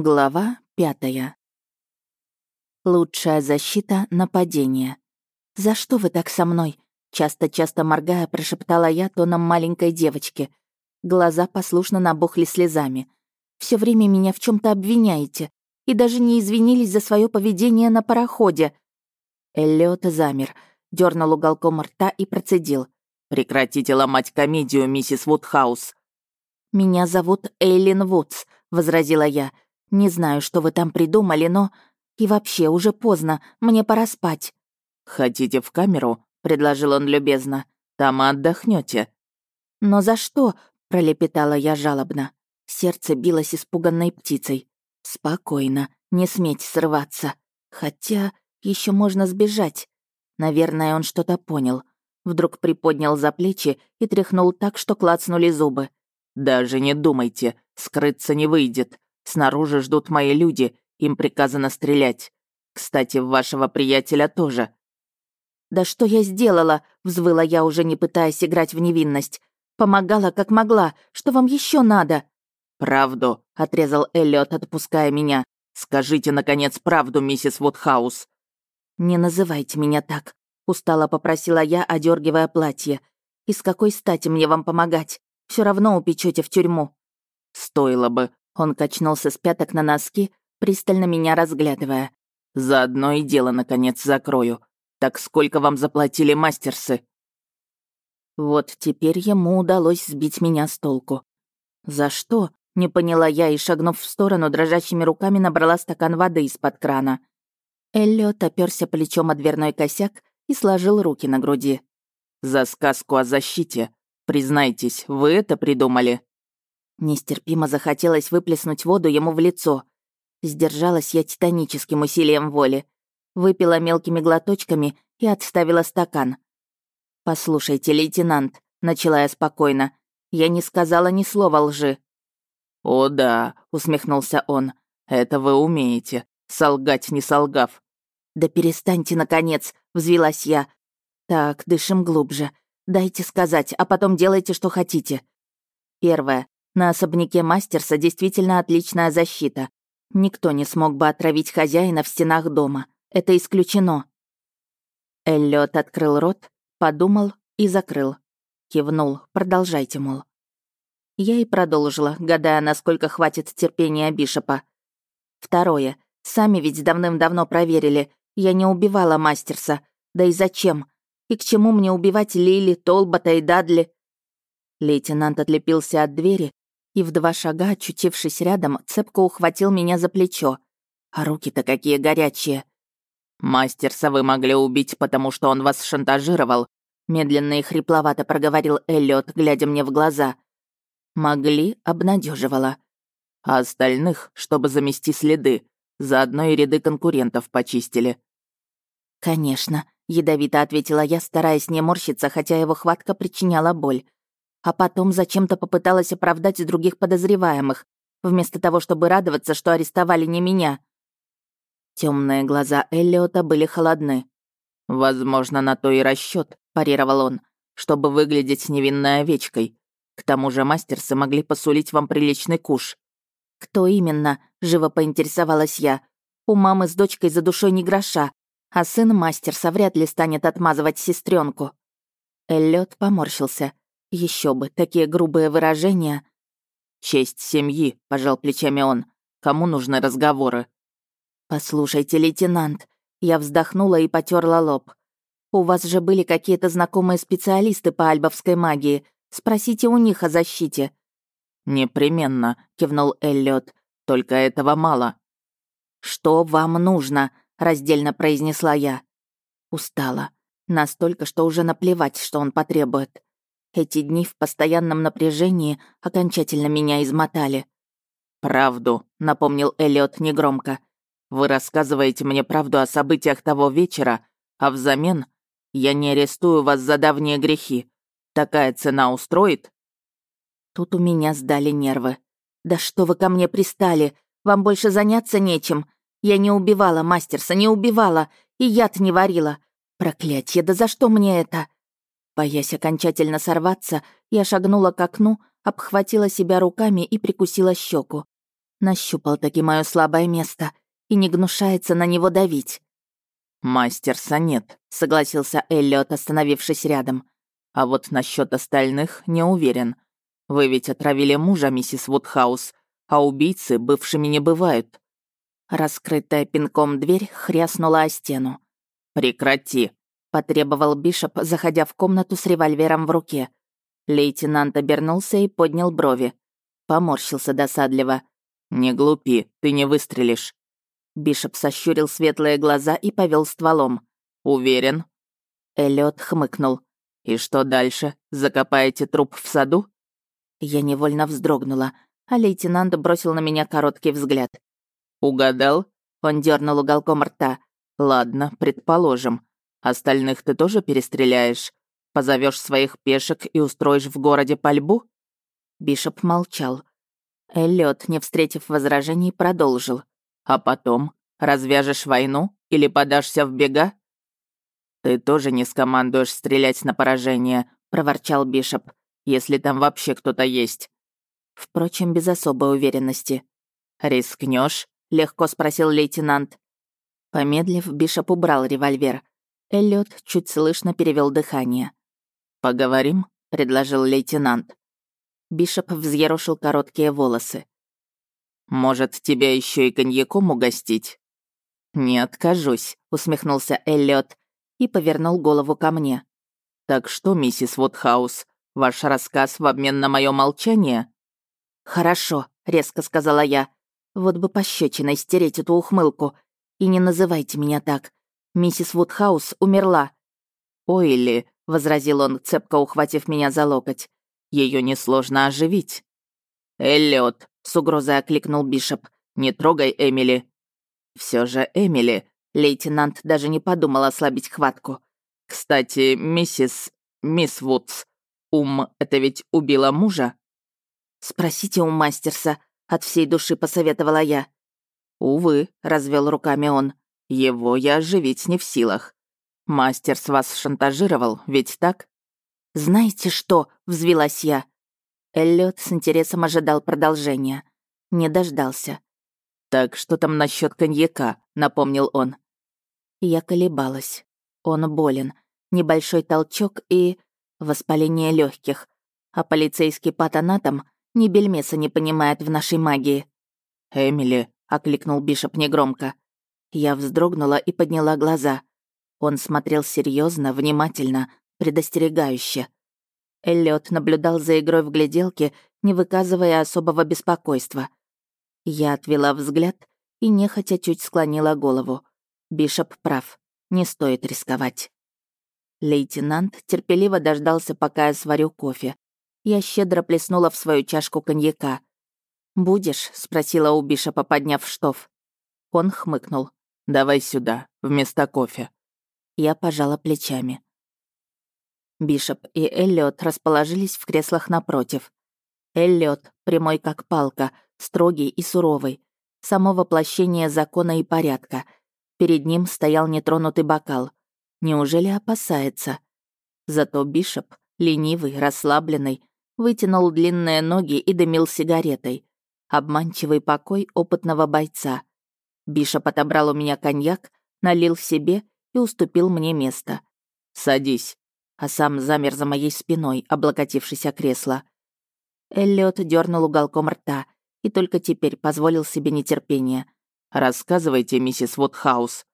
Глава пятая. Лучшая защита — нападение. «За что вы так со мной?» Часто-часто моргая, прошептала я тоном маленькой девочки. Глаза послушно набухли слезами. Все время меня в чем то обвиняете. И даже не извинились за свое поведение на пароходе». Эллиот замер, дернул уголком рта и процедил. «Прекратите ломать комедию, миссис Вудхаус». «Меня зовут Эйлин Вудс», — возразила я, — не знаю, что вы там придумали, но... И вообще, уже поздно, мне пора спать». «Хотите в камеру?» — предложил он любезно. «Там отдохнете. «Но за что?» — пролепетала я жалобно. Сердце билось испуганной птицей. «Спокойно, не сметь срываться. Хотя еще можно сбежать». Наверное, он что-то понял. Вдруг приподнял за плечи и тряхнул так, что клацнули зубы. «Даже не думайте, скрыться не выйдет. Снаружи ждут мои люди, им приказано стрелять. Кстати, вашего приятеля тоже». «Да что я сделала?» — взвыла я, уже не пытаясь играть в невинность. «Помогала, как могла. Что вам еще надо?» «Правду», — отрезал Эллиот, отпуская меня. «Скажите, наконец, правду, миссис Вудхаус». «Не называйте меня так», — устало попросила я, одергивая платье. «И с какой стати мне вам помогать? Все равно упечете в тюрьму». «Стоило бы», он качнулся с пяток на носки, пристально меня разглядывая. «Заодно и дело, наконец, закрою. Так сколько вам заплатили мастерсы?» Вот теперь ему удалось сбить меня с толку. «За что?» — не поняла я и, шагнув в сторону, дрожащими руками набрала стакан воды из-под крана. Эллиот оперся плечом о дверной косяк и сложил руки на груди. «За сказку о защите. Признайтесь, вы это придумали?» Нестерпимо захотелось выплеснуть воду ему в лицо. Сдержалась я титаническим усилием воли. Выпила мелкими глоточками и отставила стакан. «Послушайте, лейтенант», — начала я спокойно, — «я не сказала ни слова лжи». «О да», — усмехнулся он, — «это вы умеете, солгать не солгав». «Да перестаньте, наконец», — взвилась я. «Так, дышим глубже. Дайте сказать, а потом делайте, что хотите. Первое. На особняке Мастерса действительно отличная защита. Никто не смог бы отравить хозяина в стенах дома. Это исключено. Эллиот открыл рот, подумал и закрыл. Кивнул. Продолжайте, мол. Я и продолжила, гадая, насколько хватит терпения Бишопа. Второе. Сами ведь давным-давно проверили. Я не убивала Мастерса. Да и зачем? И к чему мне убивать Лили, Толбота и Дадли? Лейтенант отлепился от двери и в два шага, очутившись рядом, цепко ухватил меня за плечо. А руки-то какие горячие. «Мастерса вы могли убить, потому что он вас шантажировал», медленно и хрипловато проговорил Эллиот, глядя мне в глаза. «Могли» обнадеживала. «А остальных, чтобы замести следы, заодно и ряды конкурентов почистили». «Конечно», — ядовито ответила я, стараясь не морщиться, хотя его хватка причиняла боль а потом зачем-то попыталась оправдать других подозреваемых, вместо того, чтобы радоваться, что арестовали не меня. Темные глаза Эллиота были холодны. «Возможно, на то и расчет, парировал он, «чтобы выглядеть невинной овечкой. К тому же мастерсы могли посулить вам приличный куш». «Кто именно?» — живо поинтересовалась я. «У мамы с дочкой за душой не гроша, а сын мастерса вряд ли станет отмазывать сестренку. Эллиот поморщился. Еще бы, такие грубые выражения. «Честь семьи», — пожал плечами он. «Кому нужны разговоры?» «Послушайте, лейтенант», — я вздохнула и потерла лоб. «У вас же были какие-то знакомые специалисты по альбовской магии. Спросите у них о защите». «Непременно», — кивнул Эллиот. «Только этого мало». «Что вам нужно?» — раздельно произнесла я. Устала. Настолько, что уже наплевать, что он потребует. Эти дни в постоянном напряжении окончательно меня измотали. «Правду», — напомнил Эллиот негромко. «Вы рассказываете мне правду о событиях того вечера, а взамен я не арестую вас за давние грехи. Такая цена устроит?» Тут у меня сдали нервы. «Да что вы ко мне пристали? Вам больше заняться нечем. Я не убивала Мастерса, не убивала, и яд не варила. Проклятье, да за что мне это?» Боясь окончательно сорваться, я шагнула к окну, обхватила себя руками и прикусила щеку. Нащупал таки мое слабое место и не гнушается на него давить. «Мастерса нет», — согласился Эллиот, остановившись рядом. «А вот насчет остальных не уверен. Вы ведь отравили мужа, миссис Вудхаус, а убийцы бывшими не бывают». Раскрытая пинком дверь хряснула о стену. «Прекрати», — потребовал Бишоп, заходя в комнату с револьвером в руке. Лейтенант обернулся и поднял брови. Поморщился досадливо. «Не глупи, ты не выстрелишь». Бишоп сощурил светлые глаза и повел стволом. «Уверен?» Эллиот хмыкнул. «И что дальше? Закопаете труп в саду?» Я невольно вздрогнула, а лейтенант бросил на меня короткий взгляд. «Угадал?» Он дернул уголком рта. «Ладно, предположим. Остальных ты тоже перестреляешь? Позовешь своих пешек и устроишь в городе пальбу?» Бишоп молчал. Эллиот, не встретив возражений, продолжил. А потом развяжешь войну или подашься в бега? Ты тоже не скомандуешь стрелять на поражение, проворчал Бишоп, если там вообще кто-то есть. Впрочем, без особой уверенности. Рискнешь? легко спросил лейтенант. Помедлив, Бишоп убрал револьвер. Эллиот чуть слышно перевел дыхание. «Поговорим?» — предложил лейтенант. Бишоп взъерошил короткие волосы. Может, тебя еще и коньяком угостить?» «Не откажусь», — усмехнулся Эллиот и повернул голову ко мне. «Так что, миссис Вудхаус, ваш рассказ в обмен на мое молчание?» «Хорошо», — резко сказала я. «Вот бы пощечиной стереть эту ухмылку. И не называйте меня так. Миссис Вудхаус умерла». «Ой ли», — возразил он, цепко ухватив меня за локоть. Ее несложно оживить». «Эллиот», с угрозой окликнул Бишоп. «Не трогай Эмили». Все же Эмили. Лейтенант даже не подумал ослабить хватку. «Кстати, миссис... мисс Вудс, Ум это ведь убила мужа?» «Спросите у мастерса», — от всей души посоветовала я. «Увы», — развел руками он, — «его я оживить не в силах. Мастерс вас шантажировал, ведь так?» «Знаете что?» — взвилась я. Эллиот с интересом ожидал продолжения. Не дождался. «Так что там насчет коньяка?» — напомнил он. Я колебалась. Он болен. Небольшой толчок и... воспаление легких. А полицейский патанатом ни бельмеса не понимает в нашей магии. «Эмили», — окликнул Бишоп негромко. Я вздрогнула и подняла глаза. Он смотрел серьезно, внимательно, предостерегающе. Эллиот наблюдал за игрой в гляделке, не выказывая особого беспокойства. Я отвела взгляд и нехотя чуть склонила голову. Бишоп прав, не стоит рисковать. Лейтенант терпеливо дождался, пока я сварю кофе. Я щедро плеснула в свою чашку коньяка. «Будешь?» — спросила у Бишопа, подняв штоф. Он хмыкнул. «Давай сюда, вместо кофе». Я пожала плечами. Бишоп и Эллиот расположились в креслах напротив. Эллиот, прямой как палка, строгий и суровый. Само воплощение закона и порядка. Перед ним стоял нетронутый бокал. Неужели опасается? Зато Бишоп, ленивый, расслабленный, вытянул длинные ноги и дымил сигаретой. Обманчивый покой опытного бойца. Бишоп отобрал у меня коньяк, налил себе и уступил мне место. «Садись», а сам замер за моей спиной, облокотившись о кресло. Эллиот дернул уголком рта и только теперь позволил себе нетерпение. «Рассказывайте, миссис Вудхаус».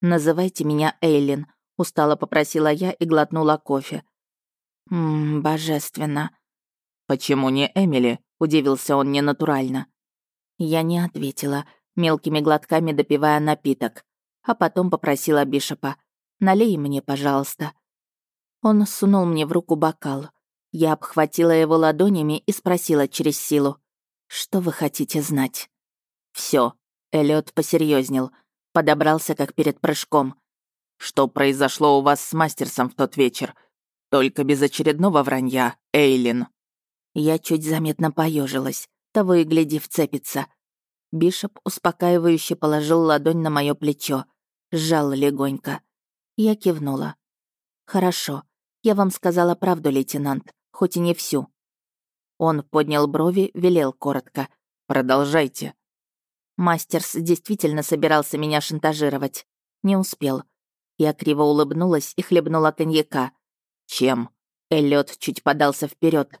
«Называйте меня Эйлин», — устало попросила я и глотнула кофе. «Ммм, божественно». «Почему не Эмили?» — удивился он ненатурально. Я не ответила, мелкими глотками допивая напиток, а потом попросила Бишопа. «Налей мне, пожалуйста». Он сунул мне в руку бокал. Я обхватила его ладонями и спросила через силу. «Что вы хотите знать?» Все. Эллиот посерьезнел, подобрался как перед прыжком. «Что произошло у вас с Мастерсом в тот вечер? Только без очередного вранья, Эйлин». Я чуть заметно поежилась, того и гляди вцепится. Бишоп успокаивающе положил ладонь на мое плечо, сжал легонько. Я кивнула. «Хорошо. Я вам сказала правду, лейтенант, хоть и не всю». Он поднял брови, велел коротко. Продолжайте». Мастерс действительно собирался меня шантажировать. Не успел. Я криво улыбнулась и хлебнула коньяка. «Чем?» Эллиот чуть подался вперед.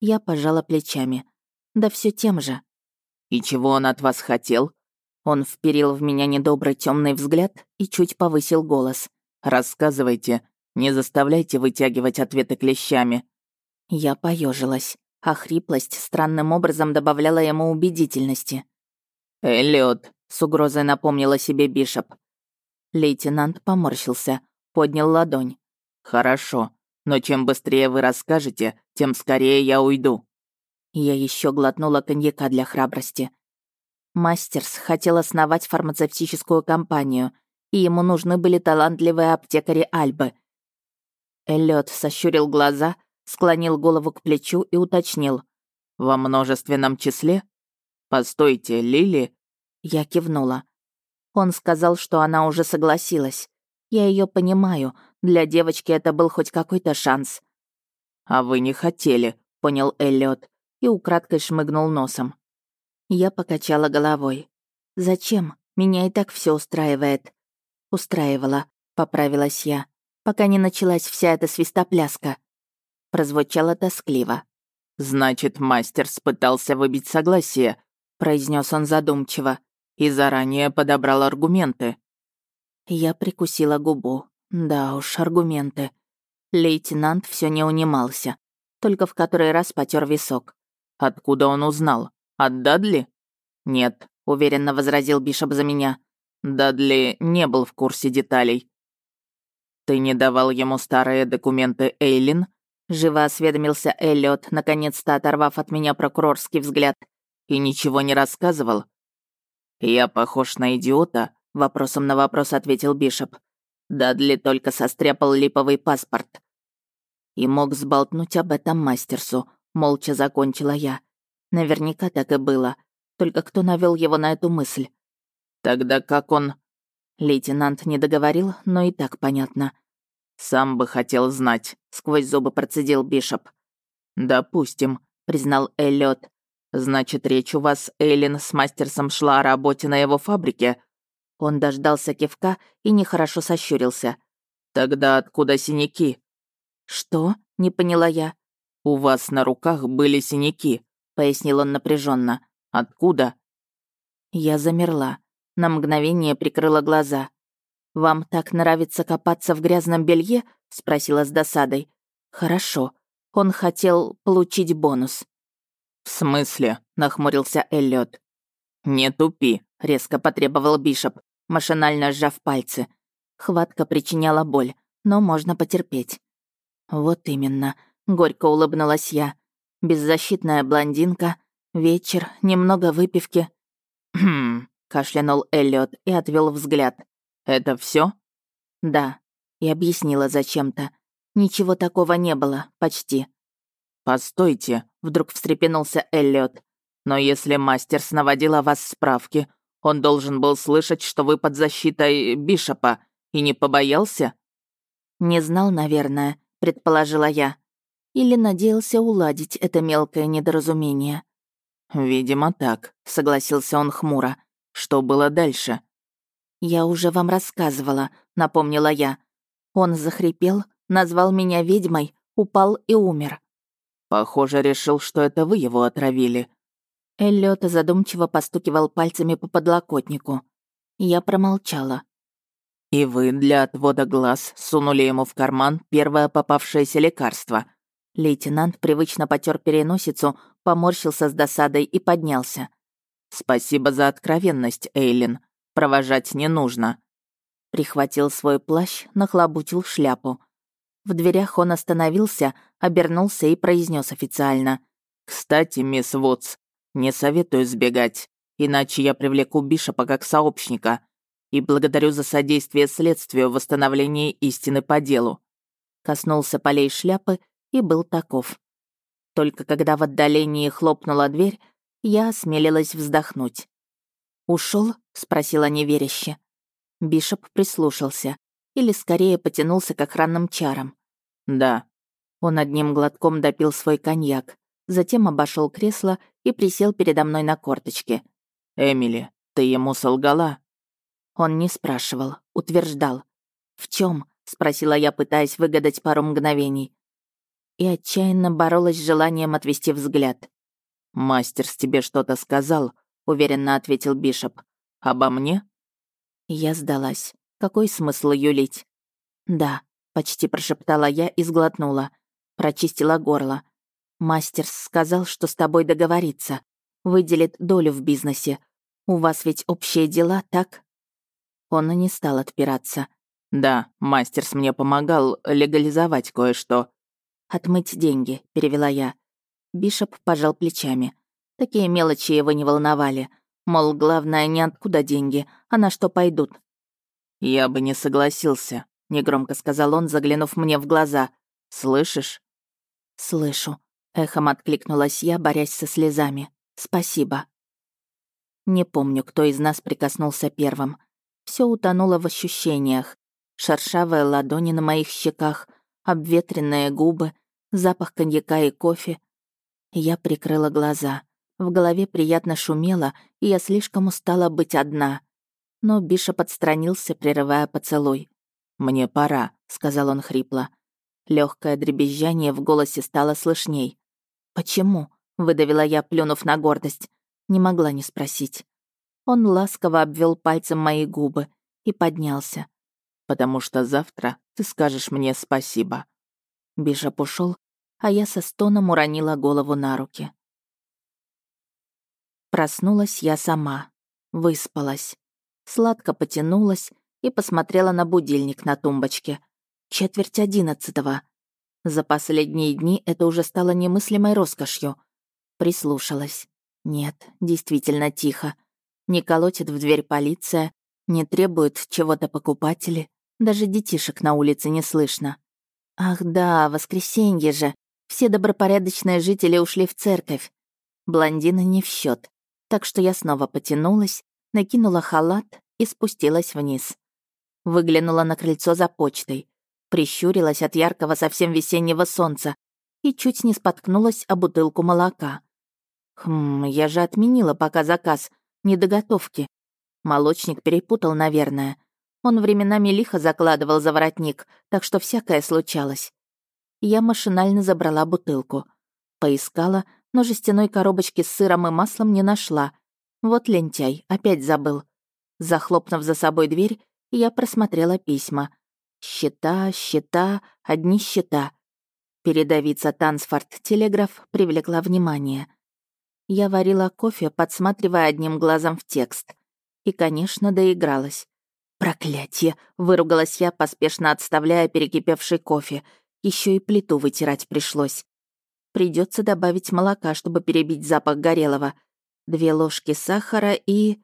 Я пожала плечами. «Да все тем же». «И чего он от вас хотел?» Он вперил в меня недобрый темный взгляд и чуть повысил голос. «Рассказывайте. Не заставляйте вытягивать ответы клещами». Я поежилась, а хриплость странным образом добавляла ему убедительности. «Эллиот», — с угрозой напомнила себе Бишоп. Лейтенант поморщился, поднял ладонь. «Хорошо, но чем быстрее вы расскажете, тем скорее я уйду». Я еще глотнула коньяка для храбрости. Мастерс хотел основать фармацевтическую компанию, и ему нужны были талантливые аптекари Альбы. Эллиот сощурил глаза, склонил голову к плечу и уточнил. «Во множественном числе? Постойте, Лили?» Я кивнула. Он сказал, что она уже согласилась. Я ее понимаю, для девочки это был хоть какой-то шанс. «А вы не хотели», — понял Эллиот и украдкой шмыгнул носом. Я покачала головой. «Зачем? Меня и так все устраивает». «Устраивала», — поправилась я, пока не началась вся эта свистопляска. Прозвучало тоскливо. «Значит, мастер пытался выбить согласие», — произнес он задумчиво, «и заранее подобрал аргументы». Я прикусила губу. Да уж, аргументы. Лейтенант все не унимался, только в который раз потер висок. «Откуда он узнал?» От Дадли? Нет, уверенно возразил Бишоп за меня. Дадли не был в курсе деталей. Ты не давал ему старые документы Эйлин? Живо осведомился Эллиот, наконец-то оторвав от меня прокурорский взгляд. И ничего не рассказывал? Я похож на идиота? Вопросом на вопрос ответил Бишоп. Дадли только состряпал липовый паспорт. И мог сболтнуть об этом мастерсу, молча закончила я. Наверняка так и было. Только кто навел его на эту мысль? Тогда как он... Лейтенант не договорил, но и так понятно. «Сам бы хотел знать», — сквозь зубы процедил Бишоп. «Допустим», — признал Эллиот. «Значит, речь у вас, Эйлин, с мастерсом шла о работе на его фабрике?» Он дождался кивка и нехорошо сощурился. «Тогда откуда синяки?» «Что?» — не поняла я. «У вас на руках были синяки», пояснил он напряженно. Откуда? Я замерла. На мгновение прикрыла глаза. «Вам так нравится копаться в грязном белье? спросила с досадой. «Хорошо. Он хотел получить бонус». «В смысле?» — нахмурился Эллиот. «Не тупи», — резко потребовал Бишоп, машинально сжав пальцы. Хватка причиняла боль, но можно потерпеть. «Вот именно», — горько улыбнулась я беззащитная блондинка, вечер, немного выпивки. «Хм», — кашлянул Эллиот и отвел взгляд. «Это все? «Да», — и объяснила зачем-то. «Ничего такого не было, почти». «Постойте», — вдруг встрепенулся Эллиот. «Но если мастер наводил о вас справки, он должен был слышать, что вы под защитой Бишопа, и не побоялся?» «Не знал, наверное», — предположила я. Или надеялся уладить это мелкое недоразумение? «Видимо, так», — согласился он хмуро. «Что было дальше?» «Я уже вам рассказывала», — напомнила я. Он захрипел, назвал меня ведьмой, упал и умер. «Похоже, решил, что это вы его отравили». Эллиот задумчиво постукивал пальцами по подлокотнику. Я промолчала. «И вы для отвода глаз сунули ему в карман первое попавшееся лекарство», Лейтенант привычно потер переносицу, поморщился с досадой и поднялся. «Спасибо за откровенность, Эйлин. Провожать не нужно». Прихватил свой плащ, нахлобутил шляпу. В дверях он остановился, обернулся и произнес официально. «Кстати, мисс Вудс, не советую сбегать, иначе я привлеку Бишопа как сообщника. И благодарю за содействие следствию в восстановлении истины по делу». Коснулся полей шляпы и был таков. Только когда в отдалении хлопнула дверь, я осмелилась вздохнуть. Ушел? спросила неверяще. Бишоп прислушался, или скорее потянулся к охранным чарам. «Да». Он одним глотком допил свой коньяк, затем обошел кресло и присел передо мной на корточке. «Эмили, ты ему солгала?» Он не спрашивал, утверждал. «В чем? спросила я, пытаясь выгадать пару мгновений. И отчаянно боролась с желанием отвести взгляд. «Мастер с тебе что-то сказал», — уверенно ответил Бишоп. «Обо мне?» Я сдалась. Какой смысл юлить? «Да», — почти прошептала я и сглотнула. Прочистила горло. «Мастер сказал, что с тобой договорится. Выделит долю в бизнесе. У вас ведь общие дела, так?» Он и не стал отпираться. «Да, мастерс мне помогал легализовать кое-что». «Отмыть деньги», — перевела я. Бишоп пожал плечами. Такие мелочи его не волновали. Мол, главное, не откуда деньги, а на что пойдут. «Я бы не согласился», — негромко сказал он, заглянув мне в глаза. «Слышишь?» «Слышу», — эхом откликнулась я, борясь со слезами. «Спасибо». Не помню, кто из нас прикоснулся первым. Все утонуло в ощущениях. Шершавые ладони на моих щеках, обветренные губы, запах коньяка и кофе. Я прикрыла глаза. В голове приятно шумело, и я слишком устала быть одна. Но Биша подстранился, прерывая поцелуй. «Мне пора», — сказал он хрипло. Легкое дребезжание в голосе стало слышней. «Почему?» — выдавила я, плюнув на гордость. Не могла не спросить. Он ласково обвел пальцем мои губы и поднялся. «Потому что завтра ты скажешь мне спасибо». Бишоп ушел, а я со стоном уронила голову на руки. Проснулась я сама. Выспалась. Сладко потянулась и посмотрела на будильник на тумбочке. Четверть одиннадцатого. За последние дни это уже стало немыслимой роскошью. Прислушалась. Нет, действительно тихо. Не колотит в дверь полиция, не требует чего-то покупатели. Даже детишек на улице не слышно. Ах да, воскресенье же. Все добропорядочные жители ушли в церковь. Блондины не в счет, так что я снова потянулась, накинула халат и спустилась вниз. Выглянула на крыльцо за почтой, прищурилась от яркого совсем весеннего солнца и чуть не споткнулась о бутылку молока. Хм, я же отменила пока заказ, недоготовки. Молочник перепутал, наверное. Он временами лихо закладывал за воротник, так что всякое случалось. Я машинально забрала бутылку. Поискала, но жестяной коробочки с сыром и маслом не нашла. Вот лентяй, опять забыл. Захлопнув за собой дверь, я просмотрела письма. Счета, счета, одни счета. Передовица Тансфорд Телеграф привлекла внимание. Я варила кофе, подсматривая одним глазом в текст. И, конечно, доигралась. «Проклятье!» — выругалась я, поспешно отставляя перекипевший кофе. Еще и плиту вытирать пришлось. Придется добавить молока, чтобы перебить запах горелого. Две ложки сахара и...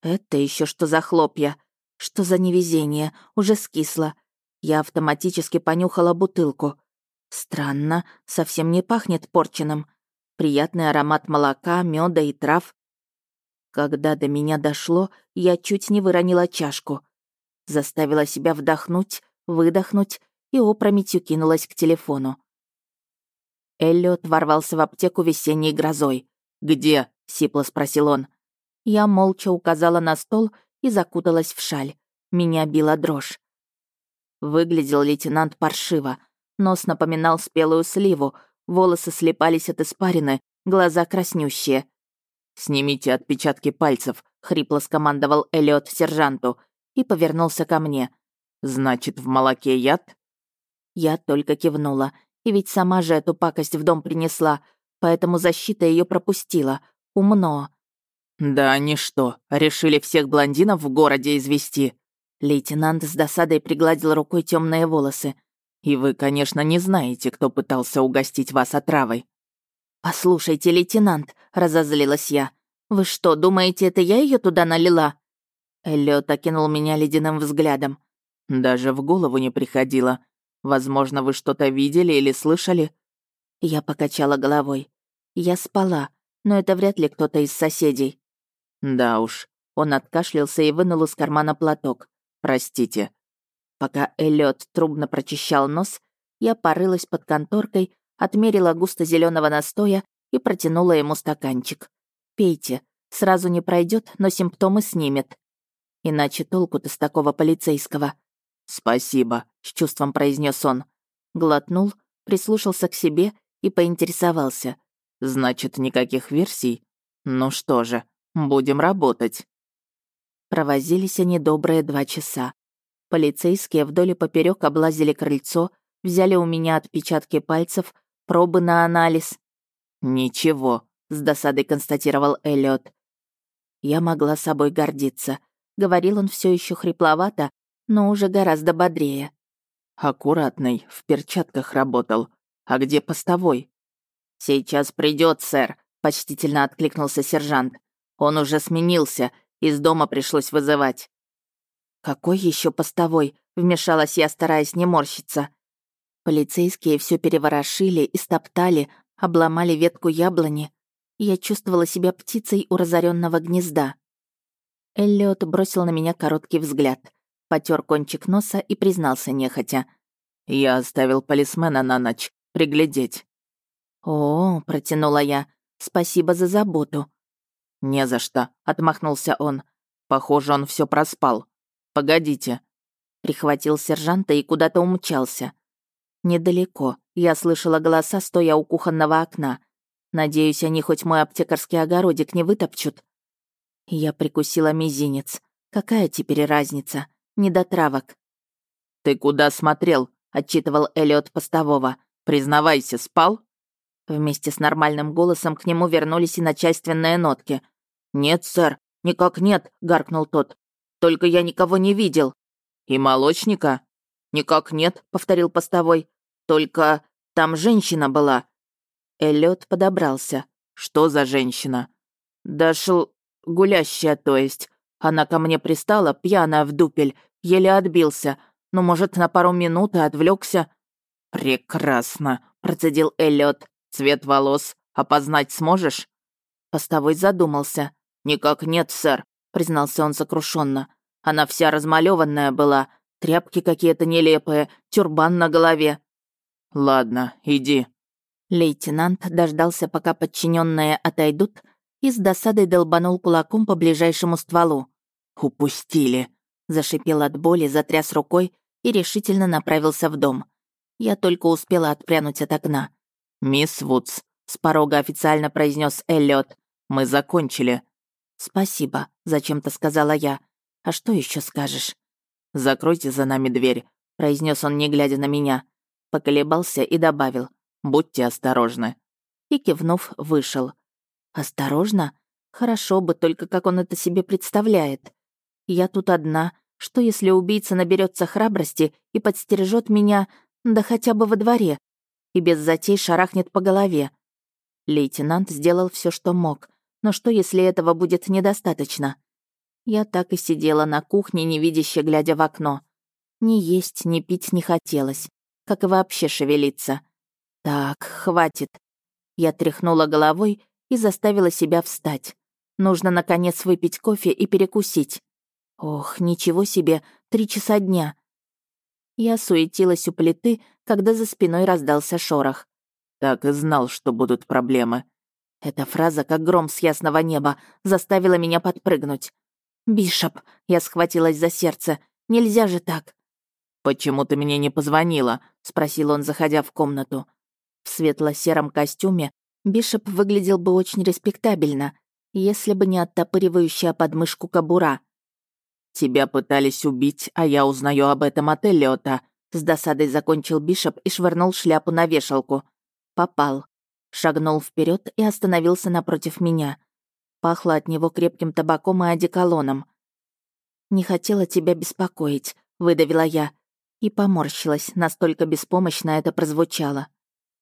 Это еще что за хлопья? Что за невезение? Уже скисло. Я автоматически понюхала бутылку. Странно, совсем не пахнет порченым приятный аромат молока, меда и трав. Когда до меня дошло, я чуть не выронила чашку. Заставила себя вдохнуть, выдохнуть и опрометью кинулась к телефону. Эллиот ворвался в аптеку весенней грозой. «Где?» — сипло спросил он. Я молча указала на стол и закуталась в шаль. Меня била дрожь. Выглядел лейтенант паршиво. Нос напоминал спелую сливу, Волосы слепались от испарины, глаза краснющие. «Снимите отпечатки пальцев», — хрипло скомандовал Эллиот сержанту и повернулся ко мне. «Значит, в молоке яд?» Я только кивнула, и ведь сама же эту пакость в дом принесла, поэтому защита ее пропустила. Умно. «Да они что, решили всех блондинов в городе извести?» Лейтенант с досадой пригладил рукой темные волосы. И вы, конечно, не знаете, кто пытался угостить вас отравой». «Послушайте, лейтенант», — разозлилась я. «Вы что, думаете, это я ее туда налила?» Эллиот окинул меня ледяным взглядом. «Даже в голову не приходило. Возможно, вы что-то видели или слышали?» Я покачала головой. Я спала, но это вряд ли кто-то из соседей. «Да уж». Он откашлялся и вынул из кармана платок. «Простите, Пока Эллиот трубно прочищал нос, я порылась под конторкой, отмерила густо зеленого настоя и протянула ему стаканчик. «Пейте. Сразу не пройдет, но симптомы снимет. Иначе толку-то с такого полицейского». «Спасибо», — с чувством произнес он. Глотнул, прислушался к себе и поинтересовался. «Значит, никаких версий? Ну что же, будем работать». Провозились они добрые два часа. Полицейские вдоль и поперек облазили крыльцо, взяли у меня отпечатки пальцев, пробы на анализ. «Ничего», — с досадой констатировал Эллиот. Я могла собой гордиться. Говорил он все еще хрипловато, но уже гораздо бодрее. «Аккуратный, в перчатках работал. А где постовой?» «Сейчас придет, сэр», — почтительно откликнулся сержант. «Он уже сменился, из дома пришлось вызывать». «Какой еще постовой?» — вмешалась я, стараясь не морщиться. Полицейские все переворошили и стоптали, обломали ветку яблони. Я чувствовала себя птицей у разоренного гнезда. Эллиот бросил на меня короткий взгляд, потер кончик носа и признался нехотя. «Я оставил полисмена на ночь, приглядеть». «О, — протянула я, — спасибо за заботу». «Не за что», — отмахнулся он. «Похоже, он все проспал. Погодите». Прихватил сержанта и куда-то умчался. Недалеко. Я слышала голоса, стоя у кухонного окна. Надеюсь, они хоть мой аптекарский огородик не вытопчут. Я прикусила мизинец. Какая теперь разница? Не до травок. «Ты куда смотрел?» — отчитывал Элliot постового. «Признавайся, спал?» Вместе с нормальным голосом к нему вернулись и начальственные нотки. «Нет, сэр, никак нет», — гаркнул тот. «Только я никого не видел». «И молочника?» «Никак нет», — повторил постовой. «Только там женщина была». Эллиот подобрался. «Что за женщина?» «Дошел... гулящая, то есть. Она ко мне пристала, пьяная в дупель, еле отбился. Ну, может, на пару минут и отвлекся. «Прекрасно», — процедил Эллиот. «Цвет волос опознать сможешь?» Постовой задумался. «Никак нет, сэр», — признался он сокрушенно. «Она вся размалеванная была, Тряпки какие-то нелепые, тюрбан на голове. Ладно, иди. Лейтенант дождался, пока подчиненные отойдут, и с досадой долбанул кулаком по ближайшему стволу. «Упустили!» Зашипел от боли, затряс рукой и решительно направился в дом. Я только успела отпрянуть от окна. «Мисс Вудс», — с порога официально произнес Эллиот, — «мы закончили». «Спасибо», — зачем-то сказала я. «А что еще скажешь?» «Закройте за нами дверь», — произнес он, не глядя на меня. Поколебался и добавил. «Будьте осторожны». И, кивнув, вышел. «Осторожно? Хорошо бы, только как он это себе представляет. Я тут одна. Что, если убийца наберется храбрости и подстережет меня, да хотя бы во дворе, и без затей шарахнет по голове?» Лейтенант сделал все, что мог. Но что, если этого будет недостаточно? Я так и сидела на кухне, невидяще глядя в окно. Ни есть, ни пить не хотелось. Как и вообще шевелиться. Так, хватит. Я тряхнула головой и заставила себя встать. Нужно, наконец, выпить кофе и перекусить. Ох, ничего себе, три часа дня. Я суетилась у плиты, когда за спиной раздался шорох. «Так и знал, что будут проблемы». Эта фраза, как гром с ясного неба, заставила меня подпрыгнуть. «Бишоп!» — я схватилась за сердце. «Нельзя же так!» «Почему ты мне не позвонила?» — спросил он, заходя в комнату. В светло-сером костюме Бишоп выглядел бы очень респектабельно, если бы не оттопыривающая подмышку кобура. «Тебя пытались убить, а я узнаю об этом от Эллиота», — с досадой закончил Бишоп и швырнул шляпу на вешалку. Попал. Шагнул вперед и остановился напротив меня. Пахло от него крепким табаком и одеколоном. «Не хотела тебя беспокоить», — выдавила я. И поморщилась, настолько беспомощно это прозвучало.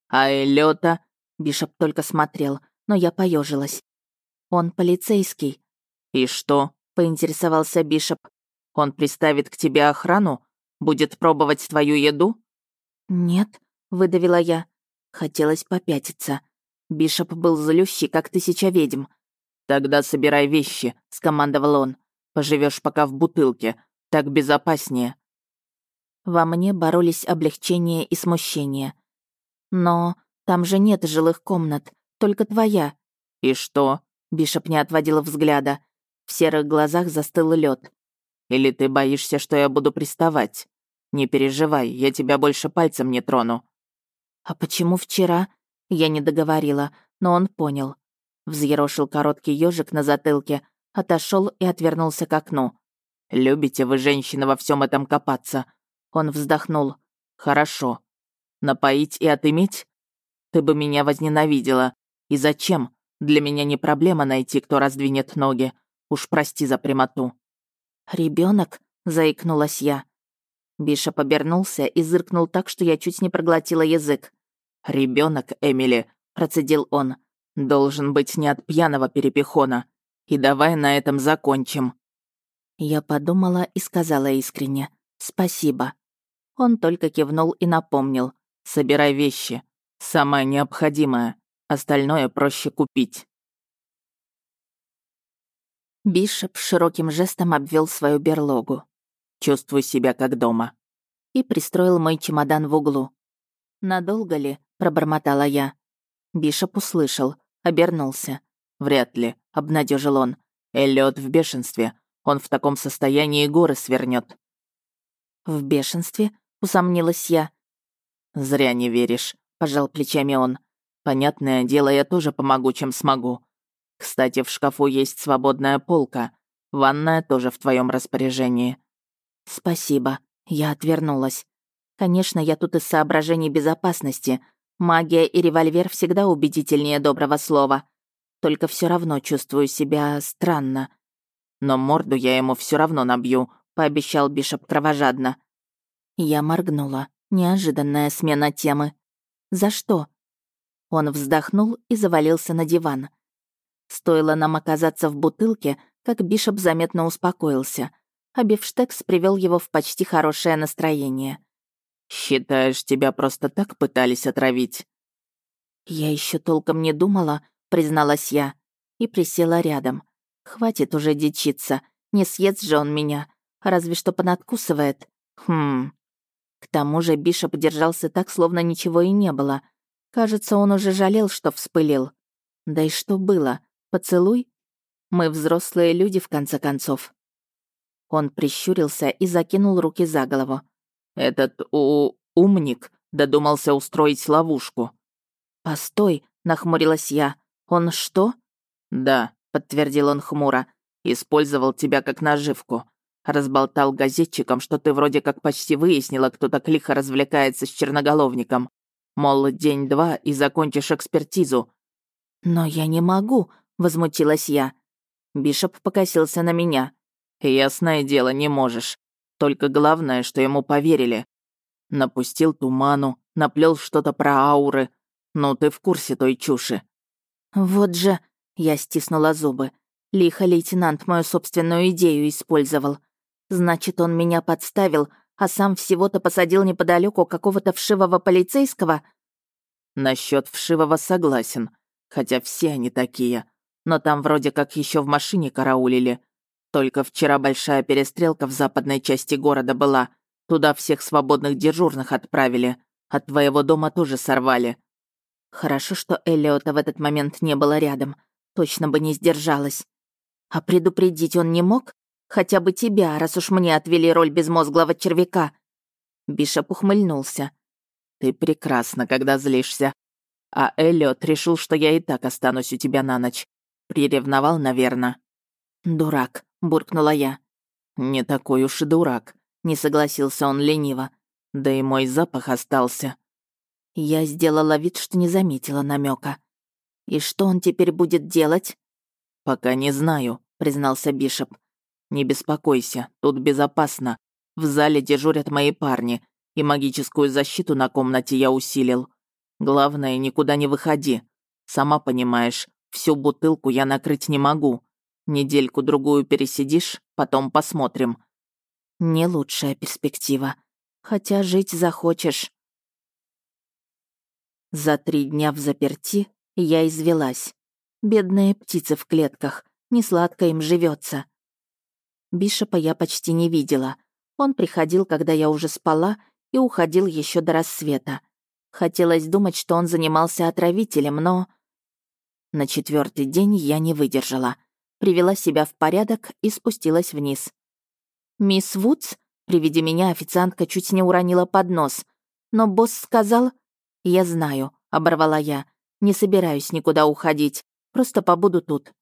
«А Эллиота?» — Бишоп только смотрел, но я поежилась. «Он полицейский». «И что?» — поинтересовался Бишоп. «Он приставит к тебе охрану? Будет пробовать твою еду?» «Нет», — выдавила я. Хотелось попятиться. Бишоп был злющий, как тысяча ведьм. «Тогда собирай вещи», — скомандовал он. Поживешь пока в бутылке. Так безопаснее». Во мне боролись облегчение и смущение. «Но там же нет жилых комнат. только твоя». «И что?» — Бишоп не отводил взгляда. В серых глазах застыл лед. «Или ты боишься, что я буду приставать? Не переживай, я тебя больше пальцем не трону». «А почему вчера?» Я не договорила, но он понял. Взъерошил короткий ежик на затылке, отошел и отвернулся к окну. «Любите вы, женщины, во всем этом копаться?» Он вздохнул. «Хорошо. Напоить и отыметь? Ты бы меня возненавидела. И зачем? Для меня не проблема найти, кто раздвинет ноги. Уж прости за прямоту». Ребенок? заикнулась я. Биша побернулся и зыркнул так, что я чуть не проглотила язык. Ребенок, Эмили», — процедил он, — «должен быть не от пьяного перепихона. И давай на этом закончим». Я подумала и сказала искренне «Спасибо». Он только кивнул и напомнил «Собирай вещи. Самое необходимое. Остальное проще купить». Бишоп широким жестом обвел свою берлогу. «Чувствуй себя как дома». И пристроил мой чемодан в углу. «Надолго ли?» — пробормотала я. Бишоп услышал, обернулся. «Вряд ли», — обнадежил он. «Эллиот в бешенстве. Он в таком состоянии горы свернет. «В бешенстве?» — усомнилась я. «Зря не веришь», — пожал плечами он. «Понятное дело, я тоже помогу, чем смогу. Кстати, в шкафу есть свободная полка. Ванная тоже в твоем распоряжении». «Спасибо». Я отвернулась. «Конечно, я тут из соображений безопасности. Магия и револьвер всегда убедительнее доброго слова. Только все равно чувствую себя странно. Но морду я ему все равно набью», — пообещал Бишоп кровожадно. Я моргнула. Неожиданная смена темы. «За что?» Он вздохнул и завалился на диван. Стоило нам оказаться в бутылке, как Бишоп заметно успокоился, а Бифштекс привел его в почти хорошее настроение. «Считаешь, тебя просто так пытались отравить?» «Я еще толком не думала», — призналась я, и присела рядом. Хватит уже дичиться. Не съест же он меня. Разве что понадкусывает. Хм. К тому же Бишоп держался так, словно ничего и не было. Кажется, он уже жалел, что вспылил. Да и что было? Поцелуй? Мы взрослые люди, в конце концов. Он прищурился и закинул руки за голову. «Этот у умник додумался устроить ловушку». «Постой», — нахмурилась я. «Он что?» «Да, подтвердил он хмуро. «Использовал тебя как наживку. Разболтал газетчикам, что ты вроде как почти выяснила, кто так лихо развлекается с черноголовником. Мол, день-два и закончишь экспертизу». «Но я не могу», — возмутилась я. Бишоп покосился на меня. «Ясное дело, не можешь. Только главное, что ему поверили. Напустил туману, наплел что-то про ауры. Ну, ты в курсе той чуши». «Вот же», я стиснула зубы. Лихо лейтенант мою собственную идею использовал. Значит, он меня подставил, а сам всего-то посадил неподалеку какого-то вшивого полицейского? Насчет вшивого согласен, хотя все они такие. Но там вроде как еще в машине караулили. Только вчера большая перестрелка в западной части города была. Туда всех свободных дежурных отправили. От твоего дома тоже сорвали. Хорошо, что Эллиота в этот момент не было рядом. Точно бы не сдержалась. А предупредить он не мог? Хотя бы тебя, раз уж мне отвели роль безмозглого червяка. Бишоп ухмыльнулся. Ты прекрасна, когда злишься. А Эллиот решил, что я и так останусь у тебя на ночь. Приревновал, наверное. Дурак, буркнула я. Не такой уж и дурак, не согласился он лениво. Да и мой запах остался. Я сделала вид, что не заметила намека. «И что он теперь будет делать?» «Пока не знаю», — признался Бишоп. «Не беспокойся, тут безопасно. В зале дежурят мои парни, и магическую защиту на комнате я усилил. Главное, никуда не выходи. Сама понимаешь, всю бутылку я накрыть не могу. Недельку-другую пересидишь, потом посмотрим». «Не лучшая перспектива. Хотя жить захочешь». За три дня в заперти я извелась. Бедные птицы в клетках, не сладко им живется. Бишопа я почти не видела. Он приходил, когда я уже спала, и уходил еще до рассвета. Хотелось думать, что он занимался отравителем, но... На четвертый день я не выдержала. Привела себя в порядок и спустилась вниз. «Мисс Вудс?» При виде меня официантка чуть не уронила поднос. Но босс сказал... «Я знаю», — оборвала я. «Не собираюсь никуда уходить. Просто побуду тут».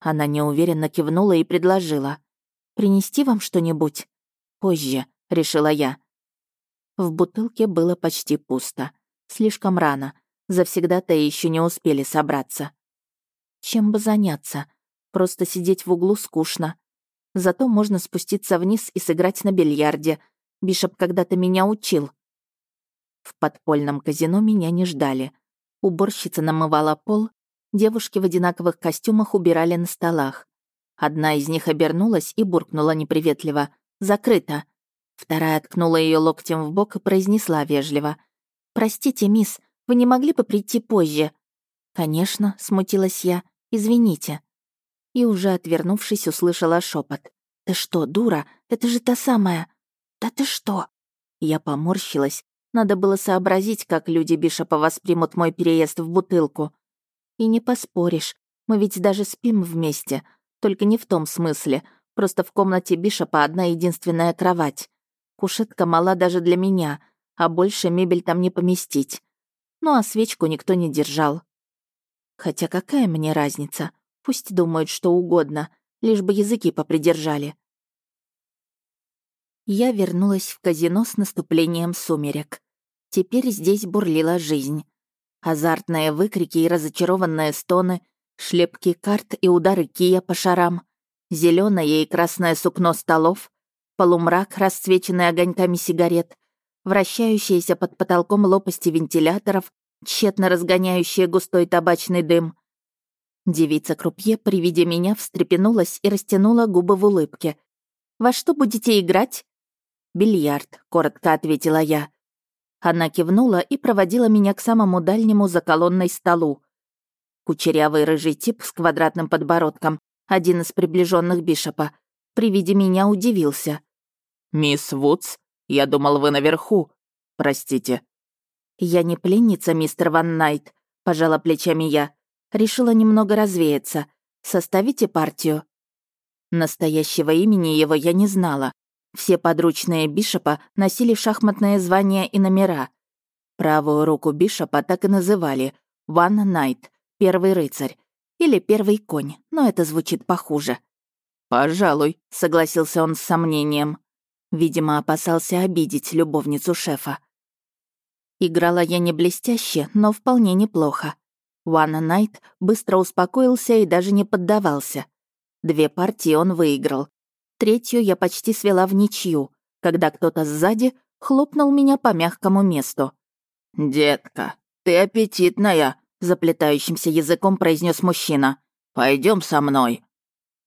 Она неуверенно кивнула и предложила. «Принести вам что-нибудь?» «Позже», — решила я. В бутылке было почти пусто. Слишком рано. Завсегда-то еще не успели собраться. Чем бы заняться? Просто сидеть в углу скучно. Зато можно спуститься вниз и сыграть на бильярде. Бишоп когда-то меня учил. В подпольном казино меня не ждали. Уборщица намывала пол, девушки в одинаковых костюмах убирали на столах. Одна из них обернулась и буркнула неприветливо. «Закрыто». Вторая ткнула ее локтем в бок и произнесла вежливо. «Простите, мисс, вы не могли бы прийти позже?» «Конечно», — смутилась я. «Извините» и уже отвернувшись, услышала шепот. «Ты что, дура? Это же та самая...» «Да ты что?» Я поморщилась. Надо было сообразить, как люди Бишопа воспримут мой переезд в бутылку. И не поспоришь, мы ведь даже спим вместе. Только не в том смысле. Просто в комнате Бишопа одна единственная кровать. Кушетка мала даже для меня, а больше мебель там не поместить. Ну а свечку никто не держал. Хотя какая мне разница? Пусть думают что угодно, лишь бы языки попридержали. Я вернулась в казино с наступлением сумерек. Теперь здесь бурлила жизнь. Азартные выкрики и разочарованные стоны, шлепки карт и удары кия по шарам, зеленое и красное сукно столов, полумрак, расцвеченный огоньками сигарет, вращающиеся под потолком лопасти вентиляторов, тщетно разгоняющие густой табачный дым, Девица Крупье при виде меня встрепенулась и растянула губы в улыбке. «Во что будете играть?» «Бильярд», — коротко ответила я. Она кивнула и проводила меня к самому дальнему за колонной столу. Кучерявый рыжий тип с квадратным подбородком, один из приближенных Бишопа, при виде меня удивился. «Мисс Вудс, я думал, вы наверху. Простите». «Я не пленница, мистер Ван Найт», — пожала плечами я. Решила немного развеяться. Составите партию?» Настоящего имени его я не знала. Все подручные Бишопа носили шахматное звание и номера. Правую руку Бишопа так и называли — Ван Найт, первый рыцарь. Или первый конь, но это звучит похуже. «Пожалуй», — согласился он с сомнением. Видимо, опасался обидеть любовницу шефа. Играла я не блестяще, но вполне неплохо. One Найт быстро успокоился и даже не поддавался. Две партии он выиграл. Третью я почти свела в ничью, когда кто-то сзади хлопнул меня по мягкому месту. «Детка, ты аппетитная», — заплетающимся языком произнес мужчина. Пойдем со мной».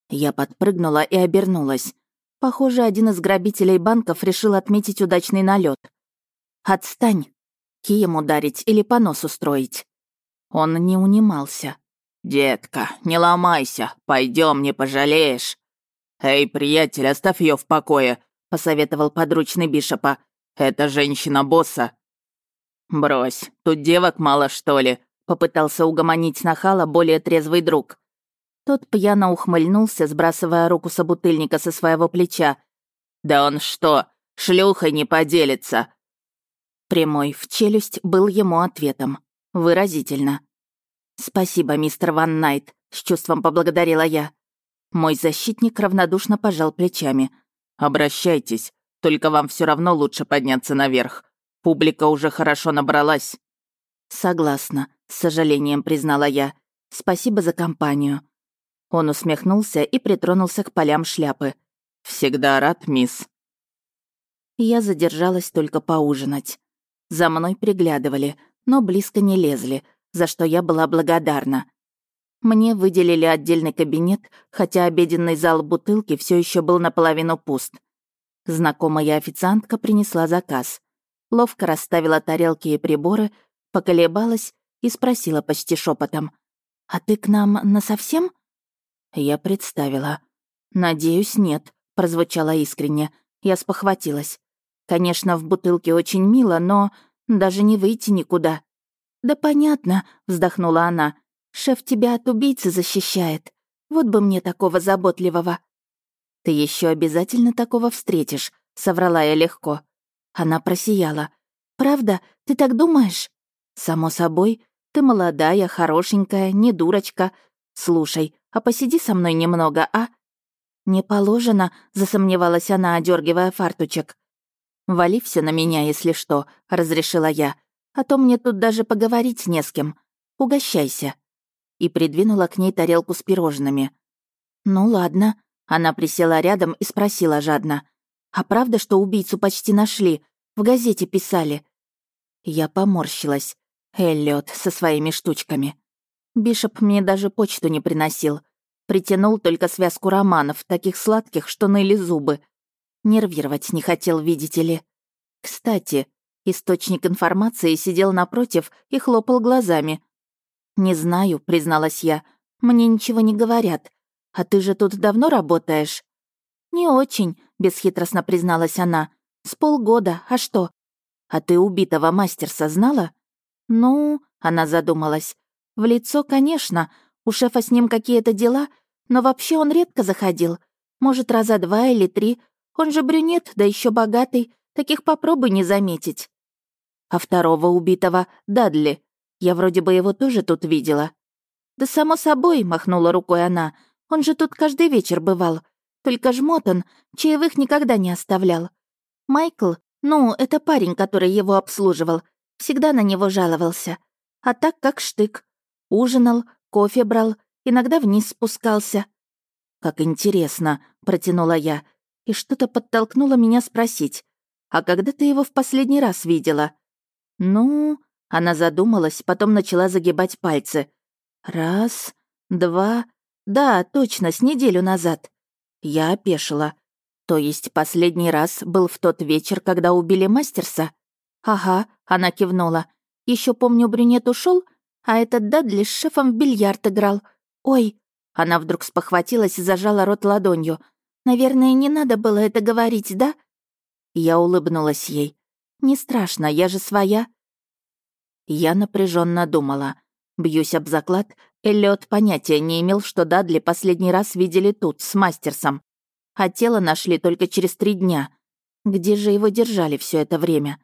Я подпрыгнула и обернулась. Похоже, один из грабителей банков решил отметить удачный налет. «Отстань! Кием ударить или понос устроить?» Он не унимался. «Детка, не ломайся, пойдем, не пожалеешь». «Эй, приятель, оставь ее в покое», — посоветовал подручный Бишопа. «Это женщина босса». «Брось, тут девок мало, что ли?» — попытался угомонить нахала более трезвый друг. Тот пьяно ухмыльнулся, сбрасывая руку собутыльника со своего плеча. «Да он что, шлюхой не поделится?» Прямой в челюсть был ему ответом. Выразительно. «Спасибо, мистер Ван Найт», — с чувством поблагодарила я. Мой защитник равнодушно пожал плечами. «Обращайтесь, только вам все равно лучше подняться наверх. Публика уже хорошо набралась». «Согласна», — с сожалением признала я. «Спасибо за компанию». Он усмехнулся и притронулся к полям шляпы. «Всегда рад, мисс». Я задержалась только поужинать. За мной приглядывали, но близко не лезли, за что я была благодарна. Мне выделили отдельный кабинет, хотя обеденный зал бутылки все еще был наполовину пуст. Знакомая официантка принесла заказ. Ловко расставила тарелки и приборы, поколебалась и спросила почти шепотом: «А ты к нам насовсем?» Я представила. «Надеюсь, нет», — прозвучало искренне. Я спохватилась. Конечно, в бутылке очень мило, но даже не выйти никуда». «Да понятно», — вздохнула она. Шеф тебя от убийцы защищает. Вот бы мне такого заботливого». «Ты еще обязательно такого встретишь», — соврала я легко. Она просияла. «Правда? Ты так думаешь?» «Само собой. Ты молодая, хорошенькая, не дурочка. Слушай, а посиди со мной немного, а?» «Не положено», — засомневалась она, одергивая фартучек. «Вали все на меня, если что», — разрешила я. «А то мне тут даже поговорить не с кем. Угощайся». И придвинула к ней тарелку с пирожными. «Ну ладно». Она присела рядом и спросила жадно. «А правда, что убийцу почти нашли? В газете писали». Я поморщилась. Эллиот со своими штучками. Бишоп мне даже почту не приносил. Притянул только связку романов, таких сладких, что ныли зубы. Нервировать не хотел, видите ли. Кстати, источник информации сидел напротив и хлопал глазами. «Не знаю», — призналась я. «Мне ничего не говорят. А ты же тут давно работаешь?» «Не очень», — бесхитростно призналась она. «С полгода. А что?» «А ты убитого мастерса знала?» «Ну...» — она задумалась. «В лицо, конечно. У шефа с ним какие-то дела, но вообще он редко заходил. Может, раза два или три, он же брюнет, да еще богатый. Таких попробуй не заметить. А второго убитого — Дадли. Я вроде бы его тоже тут видела. Да само собой, махнула рукой она. Он же тут каждый вечер бывал. Только жмот он, чаевых никогда не оставлял. Майкл, ну, это парень, который его обслуживал, всегда на него жаловался. А так как штык. Ужинал, кофе брал, иногда вниз спускался. «Как интересно», — протянула я, и что-то подтолкнуло меня спросить. «А когда ты его в последний раз видела?» «Ну...» — она задумалась, потом начала загибать пальцы. «Раз, два... Да, точно, с неделю назад». Я опешила. «То есть последний раз был в тот вечер, когда убили Мастерса?» «Ага», — она кивнула. Еще помню, брюнет ушел, а этот Дадли с шефом в бильярд играл. Ой!» Она вдруг спохватилась и зажала рот ладонью. Наверное, не надо было это говорить, да?» Я улыбнулась ей. «Не страшно, я же своя». Я напряженно думала. Бьюсь об заклад, Эллиот понятия не имел, что Дадли последний раз видели тут, с Мастерсом. А тело нашли только через три дня. Где же его держали все это время?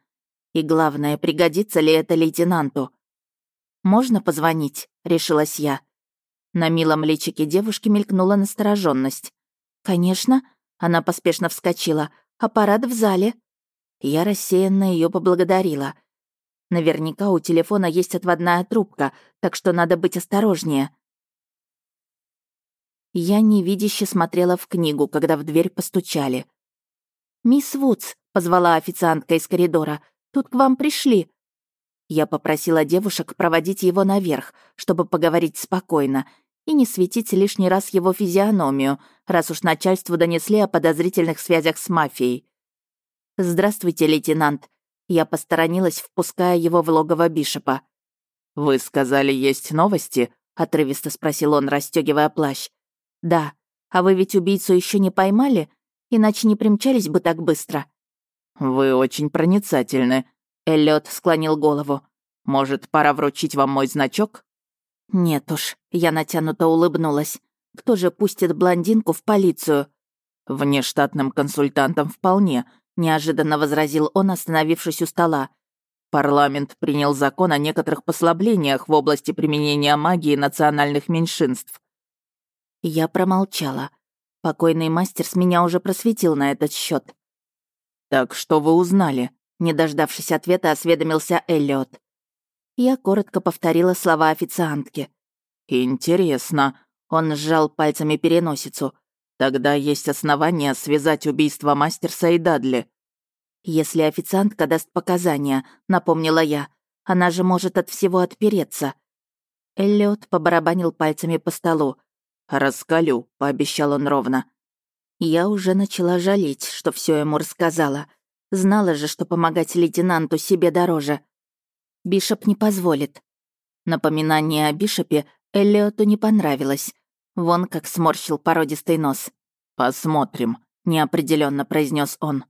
И главное, пригодится ли это лейтенанту? «Можно позвонить?» — решилась я. На милом личике девушки мелькнула настороженность. «Конечно». Она поспешно вскочила. «Аппарат в зале». Я рассеянно ее поблагодарила. Наверняка у телефона есть отводная трубка, так что надо быть осторожнее. Я невидяще смотрела в книгу, когда в дверь постучали. «Мисс Вудс», — позвала официантка из коридора, — «тут к вам пришли». Я попросила девушек проводить его наверх, чтобы поговорить спокойно, и не светить лишний раз его физиономию, раз уж начальству донесли о подозрительных связях с мафией. «Здравствуйте, лейтенант». Я посторонилась, впуская его в логово Бишопа. «Вы сказали, есть новости?» — отрывисто спросил он, расстегивая плащ. «Да. А вы ведь убийцу еще не поймали? Иначе не примчались бы так быстро». «Вы очень проницательны», — Эллиот склонил голову. «Может, пора вручить вам мой значок?» «Нет уж», — я натянуто улыбнулась. «Кто же пустит блондинку в полицию?» «Внештатным консультантом вполне», — неожиданно возразил он, остановившись у стола. «Парламент принял закон о некоторых послаблениях в области применения магии национальных меньшинств». Я промолчала. Покойный мастер с меня уже просветил на этот счет. «Так что вы узнали?» Не дождавшись ответа, осведомился Эллиот. Я коротко повторила слова официантки. «Интересно». Он сжал пальцами переносицу. «Тогда есть основания связать убийство Мастерса и Дадли». «Если официантка даст показания», — напомнила я, «она же может от всего отпереться». Эллиот побарабанил пальцами по столу. «Раскалю», — пообещал он ровно. Я уже начала жалеть, что все ему рассказала. Знала же, что помогать лейтенанту себе дороже. Бишоп не позволит. Напоминание о Бишопе Эллиоту не понравилось. Вон как сморщил породистый нос. «Посмотрим», — неопределенно произнес он.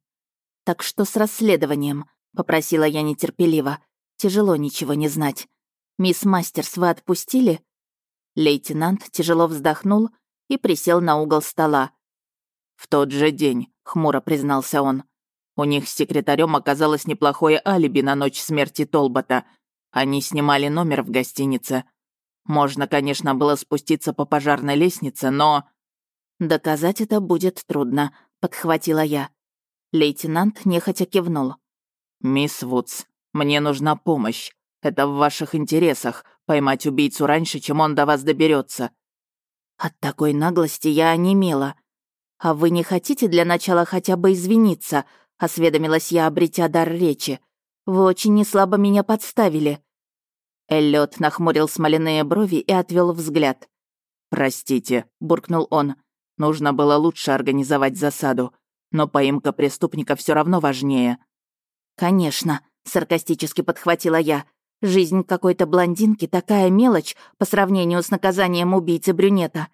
«Так что с расследованием?» — попросила я нетерпеливо. «Тяжело ничего не знать. Мисс Мастерс вы отпустили?» Лейтенант тяжело вздохнул и присел на угол стола. «В тот же день», — хмуро признался он. «У них с секретарем оказалось неплохое алиби на ночь смерти Толбота. Они снимали номер в гостинице. Можно, конечно, было спуститься по пожарной лестнице, но...» «Доказать это будет трудно», — подхватила я. Лейтенант нехотя кивнул. «Мисс Вудс, мне нужна помощь. Это в ваших интересах — поймать убийцу раньше, чем он до вас доберется. От такой наглости я онемела. «А вы не хотите для начала хотя бы извиниться?» — осведомилась я, обретя дар речи. «Вы очень неслабо меня подставили». Эллиот нахмурил смоляные брови и отвел взгляд. «Простите», — буркнул он. «Нужно было лучше организовать засаду, но поимка преступника все равно важнее». «Конечно», — саркастически подхватила я. Жизнь какой-то блондинки такая мелочь по сравнению с наказанием убийцы брюнета.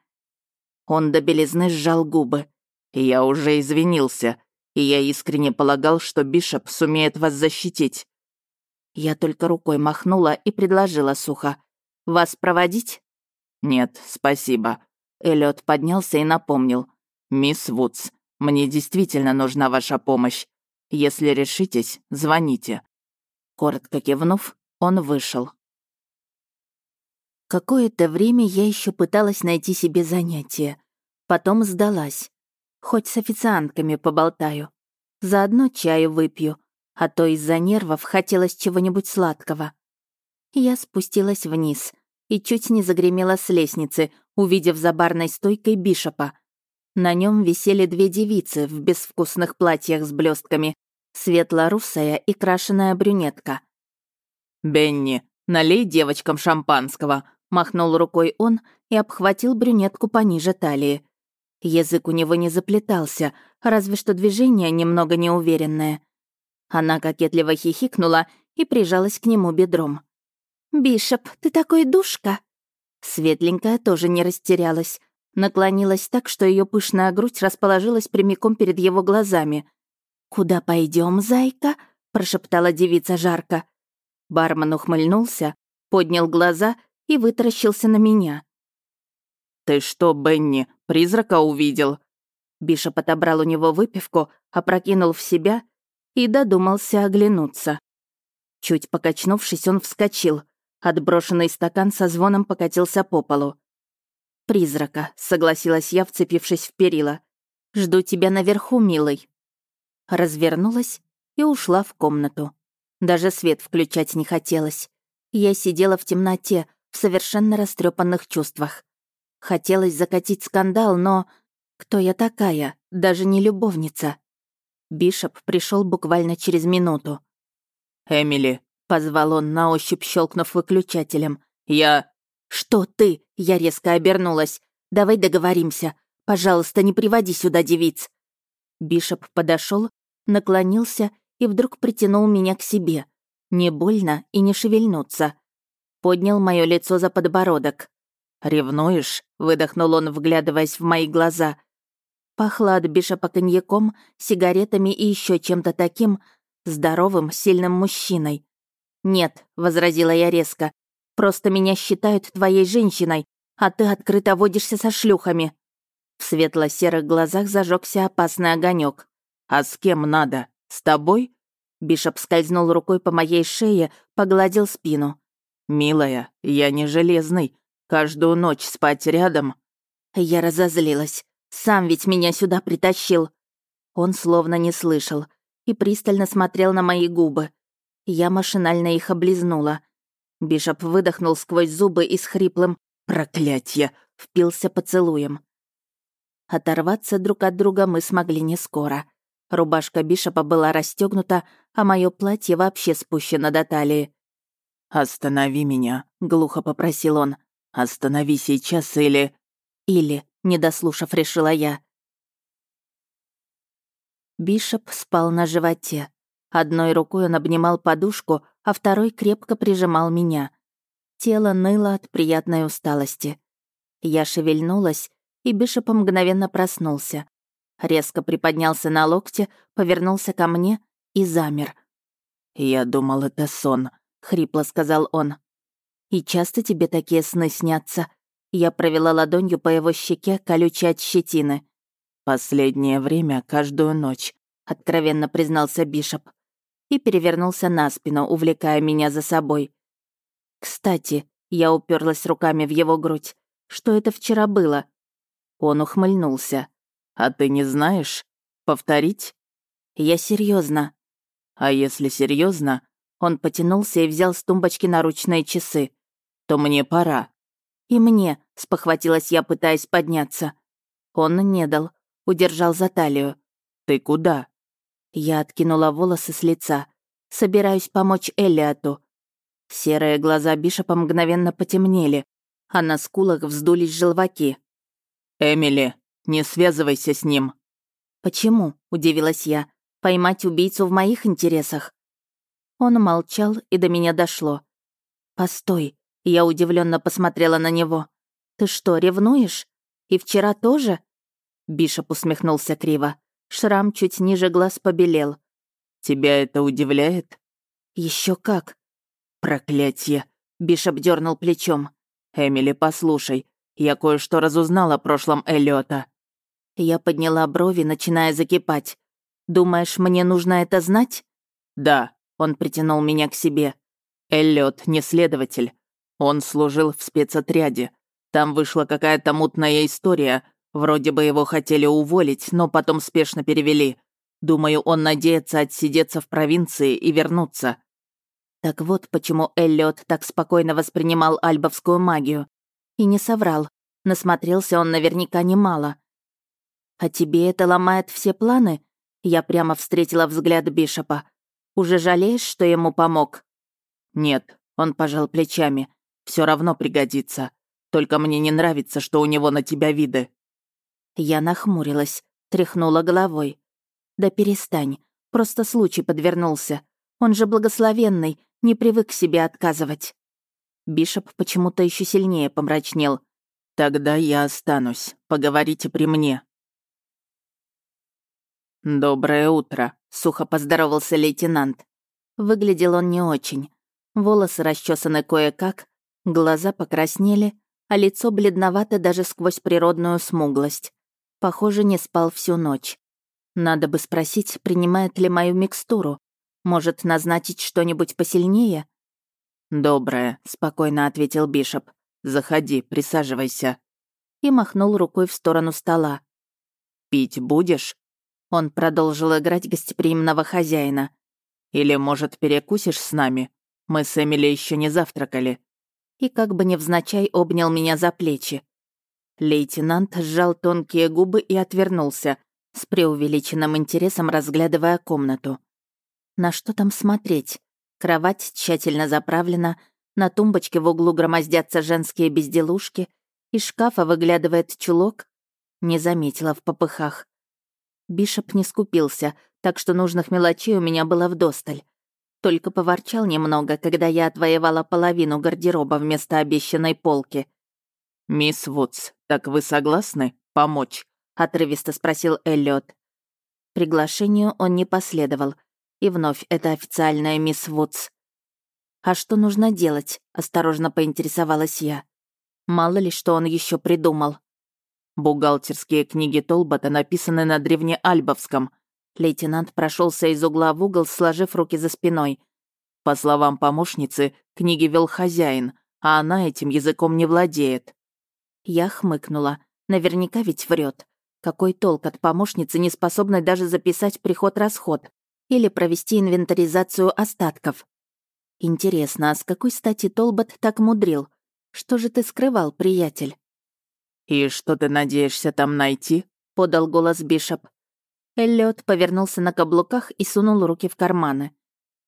Он до белизны сжал губы. «Я уже извинился, и я искренне полагал, что Бишоп сумеет вас защитить». Я только рукой махнула и предложила сухо. «Вас проводить?» «Нет, спасибо». Эллиот поднялся и напомнил. «Мисс Вудс, мне действительно нужна ваша помощь. Если решитесь, звоните». Коротко кивнув, он вышел. Какое-то время я еще пыталась найти себе занятие. Потом сдалась. Хоть с официантками поболтаю. Заодно чаю выпью, а то из-за нервов хотелось чего-нибудь сладкого. Я спустилась вниз и чуть не загремела с лестницы, увидев за барной стойкой Бишопа. На нем висели две девицы в безвкусных платьях с блестками, светло-русая и крашеная брюнетка. «Бенни, налей девочкам шампанского», — махнул рукой он и обхватил брюнетку пониже талии. Язык у него не заплетался, разве что движение немного неуверенное. Она кокетливо хихикнула и прижалась к нему бедром. «Бишоп, ты такой душка!» Светленькая тоже не растерялась. Наклонилась так, что ее пышная грудь расположилась прямиком перед его глазами. «Куда пойдем, зайка?» — прошептала девица жарко. Бармен ухмыльнулся, поднял глаза и вытаращился на меня. «Ты что, Бенни, призрака увидел?» Бишоп отобрал у него выпивку, опрокинул в себя и додумался оглянуться. Чуть покачнувшись, он вскочил. Отброшенный стакан со звоном покатился по полу. «Призрака», — согласилась я, вцепившись в перила. «Жду тебя наверху, милый». Развернулась и ушла в комнату. Даже свет включать не хотелось. Я сидела в темноте, в совершенно растрепанных чувствах. Хотелось закатить скандал, но... Кто я такая? Даже не любовница. Бишоп пришел буквально через минуту. «Эмили», — позвал он, на ощупь щелкнув выключателем. «Я...» «Что ты?» — я резко обернулась. «Давай договоримся. Пожалуйста, не приводи сюда девиц». Бишоп подошел, наклонился и вдруг притянул меня к себе. Не больно и не шевельнуться. Поднял мое лицо за подбородок. «Ревнуешь?» — выдохнул он, вглядываясь в мои глаза. Пахло от бишопа коньяком, сигаретами и еще чем-то таким, здоровым, сильным мужчиной. «Нет», — возразила я резко, — «просто меня считают твоей женщиной, а ты открыто водишься со шлюхами». В светло-серых глазах зажегся опасный огонек. «А с кем надо?» «С тобой?» Бишоп скользнул рукой по моей шее, погладил спину. «Милая, я не железный. Каждую ночь спать рядом». Я разозлилась. Сам ведь меня сюда притащил. Он словно не слышал и пристально смотрел на мои губы. Я машинально их облизнула. Бишоп выдохнул сквозь зубы и с хриплым «Проклятье!» впился поцелуем. Оторваться друг от друга мы смогли не скоро. Рубашка Бишопа была расстегнута, а мое платье вообще спущено до талии. «Останови меня», — глухо попросил он. «Останови сейчас или...» «Или», — не дослушав, решила я. Бишоп спал на животе. Одной рукой он обнимал подушку, а второй крепко прижимал меня. Тело ныло от приятной усталости. Я шевельнулась, и Бишоп мгновенно проснулся резко приподнялся на локте, повернулся ко мне и замер. «Я думал, это сон», — хрипло сказал он. «И часто тебе такие сны снятся?» Я провела ладонью по его щеке, колючей от щетины. «Последнее время, каждую ночь», — откровенно признался Бишоп. И перевернулся на спину, увлекая меня за собой. «Кстати», — я уперлась руками в его грудь, «что это вчера было?» Он ухмыльнулся. «А ты не знаешь? Повторить?» «Я серьезно. «А если серьезно, он потянулся и взял с тумбочки наручные часы. «То мне пора». «И мне», — спохватилась я, пытаясь подняться. Он не дал, удержал за талию. «Ты куда?» Я откинула волосы с лица. Собираюсь помочь Элиоту. Серые глаза Бишопа мгновенно потемнели, а на скулах вздулись желваки. «Эмили, не связывайся с ним». «Почему?» — удивилась я. «Поймать убийцу в моих интересах». Он молчал, и до меня дошло. «Постой», — я удивленно посмотрела на него. «Ты что, ревнуешь? И вчера тоже?» Бишоп усмехнулся криво. Шрам чуть ниже глаз побелел. «Тебя это удивляет?» Еще как!» «Проклятье!» — Бишоп дернул плечом. «Эмили, послушай, я кое-что разузнала о прошлом Эллиота». Я подняла брови, начиная закипать. «Думаешь, мне нужно это знать?» «Да», он притянул меня к себе. Эллиот не следователь. Он служил в спецотряде. Там вышла какая-то мутная история. Вроде бы его хотели уволить, но потом спешно перевели. Думаю, он надеется отсидеться в провинции и вернуться. Так вот, почему Эллиот так спокойно воспринимал альбовскую магию. И не соврал. Насмотрелся он наверняка немало. «А тебе это ломает все планы?» Я прямо встретила взгляд Бишопа. Уже жалеешь, что ему помог?» «Нет», — он пожал плечами. Все равно пригодится. Только мне не нравится, что у него на тебя виды». Я нахмурилась, тряхнула головой. «Да перестань, просто случай подвернулся. Он же благословенный, не привык себе отказывать». Бишоп почему-то еще сильнее помрачнел. «Тогда я останусь. Поговорите при мне». «Доброе утро», — сухо поздоровался лейтенант. Выглядел он не очень. Волосы расчесаны кое-как, глаза покраснели, а лицо бледновато даже сквозь природную смуглость. Похоже, не спал всю ночь. Надо бы спросить, принимает ли мою микстуру. Может, назначить что-нибудь посильнее? «Доброе», — спокойно ответил Бишоп. «Заходи, присаживайся». И махнул рукой в сторону стола. «Пить будешь?» Он продолжил играть гостеприимного хозяина. «Или, может, перекусишь с нами? Мы с Эмили еще не завтракали». И как бы невзначай обнял меня за плечи. Лейтенант сжал тонкие губы и отвернулся, с преувеличенным интересом разглядывая комнату. На что там смотреть? Кровать тщательно заправлена, на тумбочке в углу громоздятся женские безделушки, из шкафа выглядывает чулок. Не заметила в попыхах. Бишоп не скупился, так что нужных мелочей у меня было вдосталь. Только поворчал немного, когда я отвоевала половину гардероба вместо обещанной полки. «Мисс Вудс, так вы согласны помочь?» — отрывисто спросил Эллиот. Приглашению он не последовал. И вновь это официальная мисс Вудс. «А что нужно делать?» — осторожно поинтересовалась я. Мало ли, что он еще придумал. Бухгалтерские книги Толбота написаны на древнеальбовском. Лейтенант прошелся из угла в угол, сложив руки за спиной. По словам помощницы, книги вел хозяин, а она этим языком не владеет. Я хмыкнула. Наверняка ведь врет. Какой толк от помощницы, не способной даже записать приход-расход или провести инвентаризацию остатков? Интересно, а с какой стати Толбот так мудрил? Что же ты скрывал, приятель? «И что ты надеешься там найти?» — подал голос Бишоп. Эллиот повернулся на каблуках и сунул руки в карманы.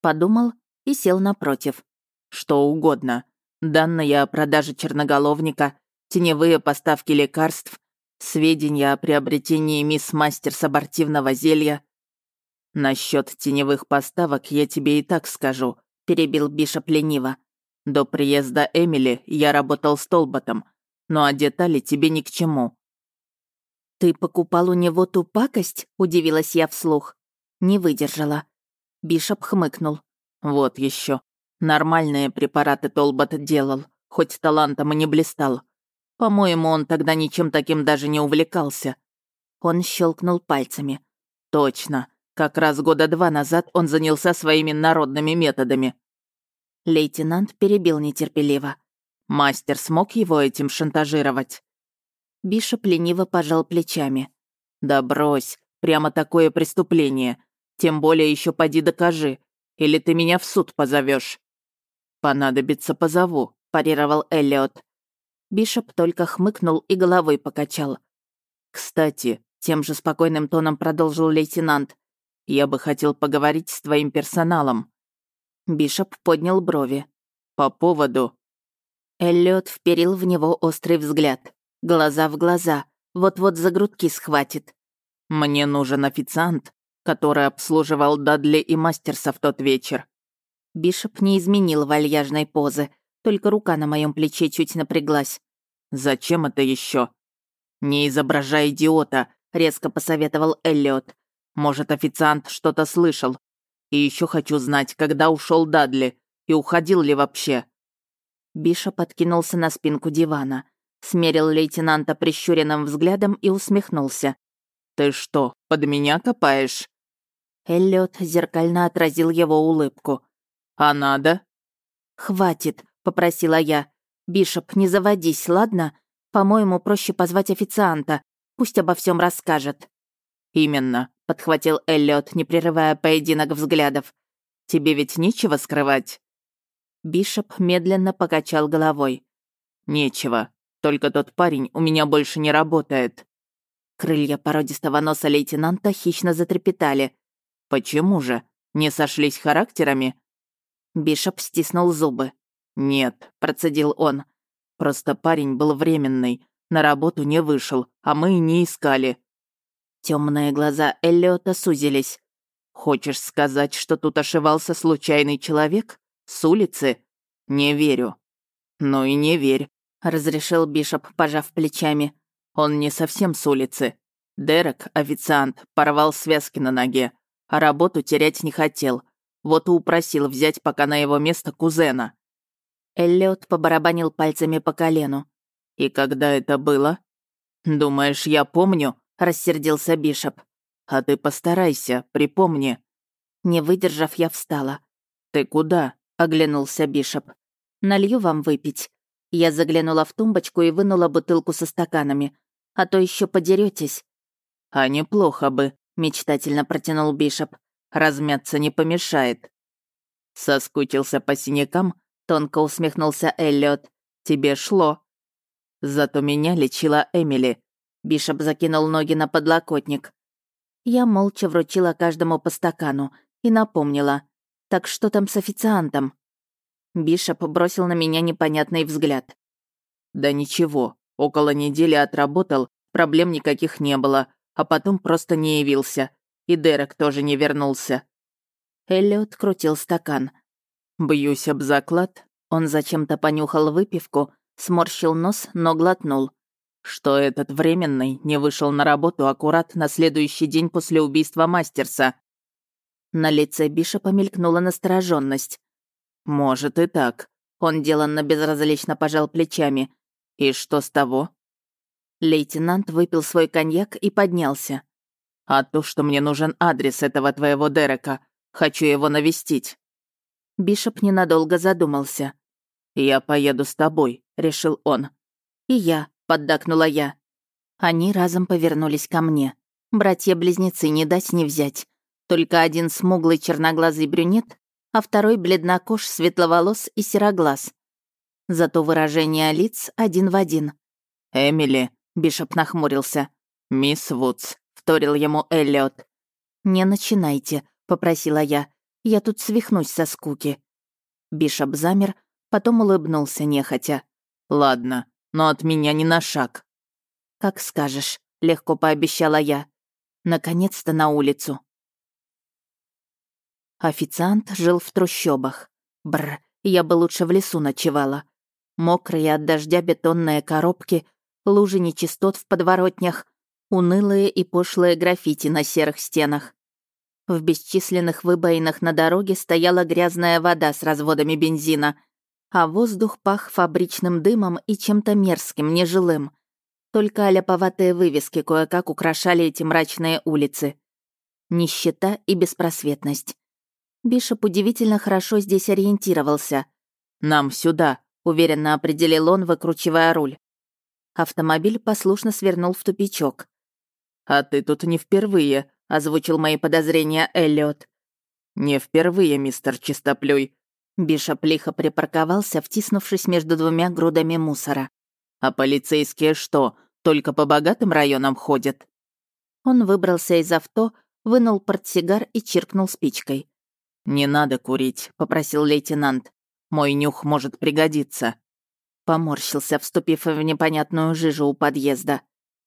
Подумал и сел напротив. «Что угодно. Данные о продаже черноголовника, теневые поставки лекарств, сведения о приобретении мисс Мастер абортивного зелья. Насчет теневых поставок я тебе и так скажу», — перебил Бишоп лениво. «До приезда Эмили я работал с Толботом, ну а детали тебе ни к чему». «Ты покупал у него ту пакость?» — удивилась я вслух. Не выдержала. Бишоп хмыкнул. «Вот еще. Нормальные препараты Толбот делал, хоть талантом и не блистал. По-моему, он тогда ничем таким даже не увлекался. Он щелкнул пальцами. Точно. Как раз года два назад он занялся своими народными методами. Лейтенант перебил нетерпеливо. Мастер смог его этим шантажировать. Бишоп лениво пожал плечами. «Да брось, прямо такое преступление. Тем более еще поди докажи. Или ты меня в суд позовешь. «Понадобится, позову», — парировал Эллиот. Бишоп только хмыкнул и головой покачал. «Кстати», — тем же спокойным тоном продолжил лейтенант, «я бы хотел поговорить с твоим персоналом». Бишоп поднял брови. «По поводу...» Эллиот вперил в него острый взгляд. Глаза в глаза. Вот-вот за грудки схватит. «Мне нужен официант, который обслуживал Дадли и Мастерса в тот вечер». Бишоп не изменил вальяжной позы, только рука на моем плече чуть напряглась. «Зачем это еще? «Не изображай идиота», — резко посоветовал Эллиот. «Может, официант что-то слышал. И еще хочу знать, когда ушел Дадли и уходил ли вообще». Бишоп откинулся на спинку дивана смерил лейтенанта прищуренным взглядом и усмехнулся. «Ты что, под меня копаешь?» Эллиот зеркально отразил его улыбку. «А надо?» «Хватит», — попросила я. «Бишоп, не заводись, ладно? По-моему, проще позвать официанта. Пусть обо всем расскажет». «Именно», — подхватил Эллиот, не прерывая поединок взглядов. «Тебе ведь нечего скрывать?» Бишоп медленно покачал головой. «Нечего. Только тот парень у меня больше не работает». Крылья породистого носа лейтенанта хищно затрепетали. «Почему же? Не сошлись характерами?» Бишоп стиснул зубы. «Нет», — процедил он. «Просто парень был временный, на работу не вышел, а мы и не искали». Темные глаза Эллиота сузились. «Хочешь сказать, что тут ошивался случайный человек? С улицы? Не верю». «Ну и не верь. — разрешил Бишоп, пожав плечами. «Он не совсем с улицы. Дерек, официант, порвал связки на ноге, а работу терять не хотел. Вот и упросил взять пока на его место кузена». Эллиот побарабанил пальцами по колену. «И когда это было?» «Думаешь, я помню?» — рассердился Бишоп. «А ты постарайся, припомни». Не выдержав, я встала. «Ты куда?» — оглянулся Бишоп. «Налью вам выпить. Я заглянула в тумбочку и вынула бутылку со стаканами. А то еще подеретесь. «А неплохо бы», — мечтательно протянул Бишоп. «Размяться не помешает». Соскучился по синякам, тонко усмехнулся Эллиот. «Тебе шло». Зато меня лечила Эмили. Бишоп закинул ноги на подлокотник. Я молча вручила каждому по стакану и напомнила. «Так что там с официантом?» Бишоп бросил на меня непонятный взгляд. «Да ничего, около недели отработал, проблем никаких не было, а потом просто не явился. И Дерек тоже не вернулся». Эллиот крутил стакан. «Бьюсь об заклад». Он зачем-то понюхал выпивку, сморщил нос, но глотнул. Что этот временный не вышел на работу аккурат на следующий день после убийства Мастерса. На лице Бишопа мелькнула настороженность. «Может и так». Он деланно безразлично пожал плечами. «И что с того?» Лейтенант выпил свой коньяк и поднялся. «А то, что мне нужен адрес этого твоего Дерека. Хочу его навестить». Бишоп ненадолго задумался. «Я поеду с тобой», — решил он. «И я», — поддакнула я. Они разом повернулись ко мне. Братья-близнецы не дать не взять. Только один смуглый черноглазый брюнет, а второй бледнокож, светловолос и сероглаз. Зато выражение лиц один в один. «Эмили», — Бишоп нахмурился. «Мисс Вудс», — вторил ему Эллиот. «Не начинайте», — попросила я. «Я тут свихнусь со скуки». Бишоп замер, потом улыбнулся нехотя. «Ладно, но от меня не на шаг». «Как скажешь», — легко пообещала я. Наконец-то на улицу. Официант жил в трущобах. Бр, я бы лучше в лесу ночевала. Мокрые от дождя бетонные коробки, лужи нечистот в подворотнях, унылые и пошлые граффити на серых стенах. В бесчисленных выбоинах на дороге стояла грязная вода с разводами бензина. а воздух пах фабричным дымом и чем-то мерзким, нежилым. Только аляповатые вывески кое-как украшали эти мрачные улицы. Нищета и беспросветность. Бишоп удивительно хорошо здесь ориентировался. «Нам сюда», — уверенно определил он, выкручивая руль. Автомобиль послушно свернул в тупичок. «А ты тут не впервые», — озвучил мои подозрения Эллиот. «Не впервые, мистер Чистоплюй». Бишоп лихо припарковался, втиснувшись между двумя грудами мусора. «А полицейские что, только по богатым районам ходят?» Он выбрался из авто, вынул портсигар и чиркнул спичкой. «Не надо курить», — попросил лейтенант. «Мой нюх может пригодиться». Поморщился, вступив в непонятную жижу у подъезда.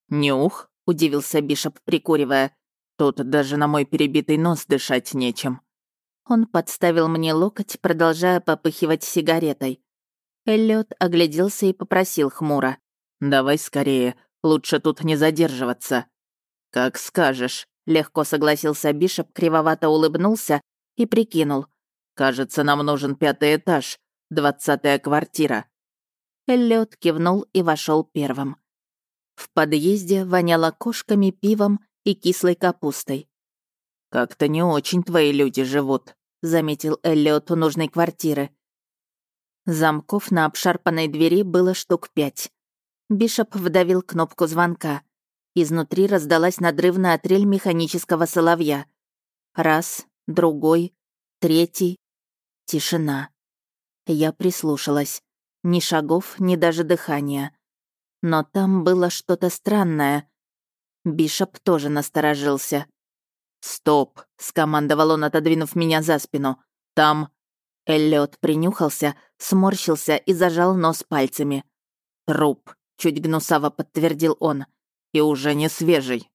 «Нюх?» — удивился Бишоп, прикуривая. «Тут даже на мой перебитый нос дышать нечем». Он подставил мне локоть, продолжая попыхивать сигаретой. Эллиот огляделся и попросил хмуро. «Давай скорее, лучше тут не задерживаться». «Как скажешь», — легко согласился Бишоп, кривовато улыбнулся и прикинул. «Кажется, нам нужен пятый этаж, двадцатая квартира». Эллиот кивнул и вошел первым. В подъезде воняло кошками, пивом и кислой капустой. «Как-то не очень твои люди живут», — заметил Эллиот у нужной квартиры. Замков на обшарпанной двери было штук пять. Бишоп вдавил кнопку звонка. Изнутри раздалась надрывная трель механического соловья. Раз, другой, третий. Тишина. Я прислушалась. Ни шагов, ни даже дыхания. Но там было что-то странное. Бишоп тоже насторожился. «Стоп!» — скомандовал он, отодвинув меня за спину. «Там Эллиот принюхался, сморщился и зажал нос пальцами. «Труп», — чуть гнусаво подтвердил он. «И уже не свежий».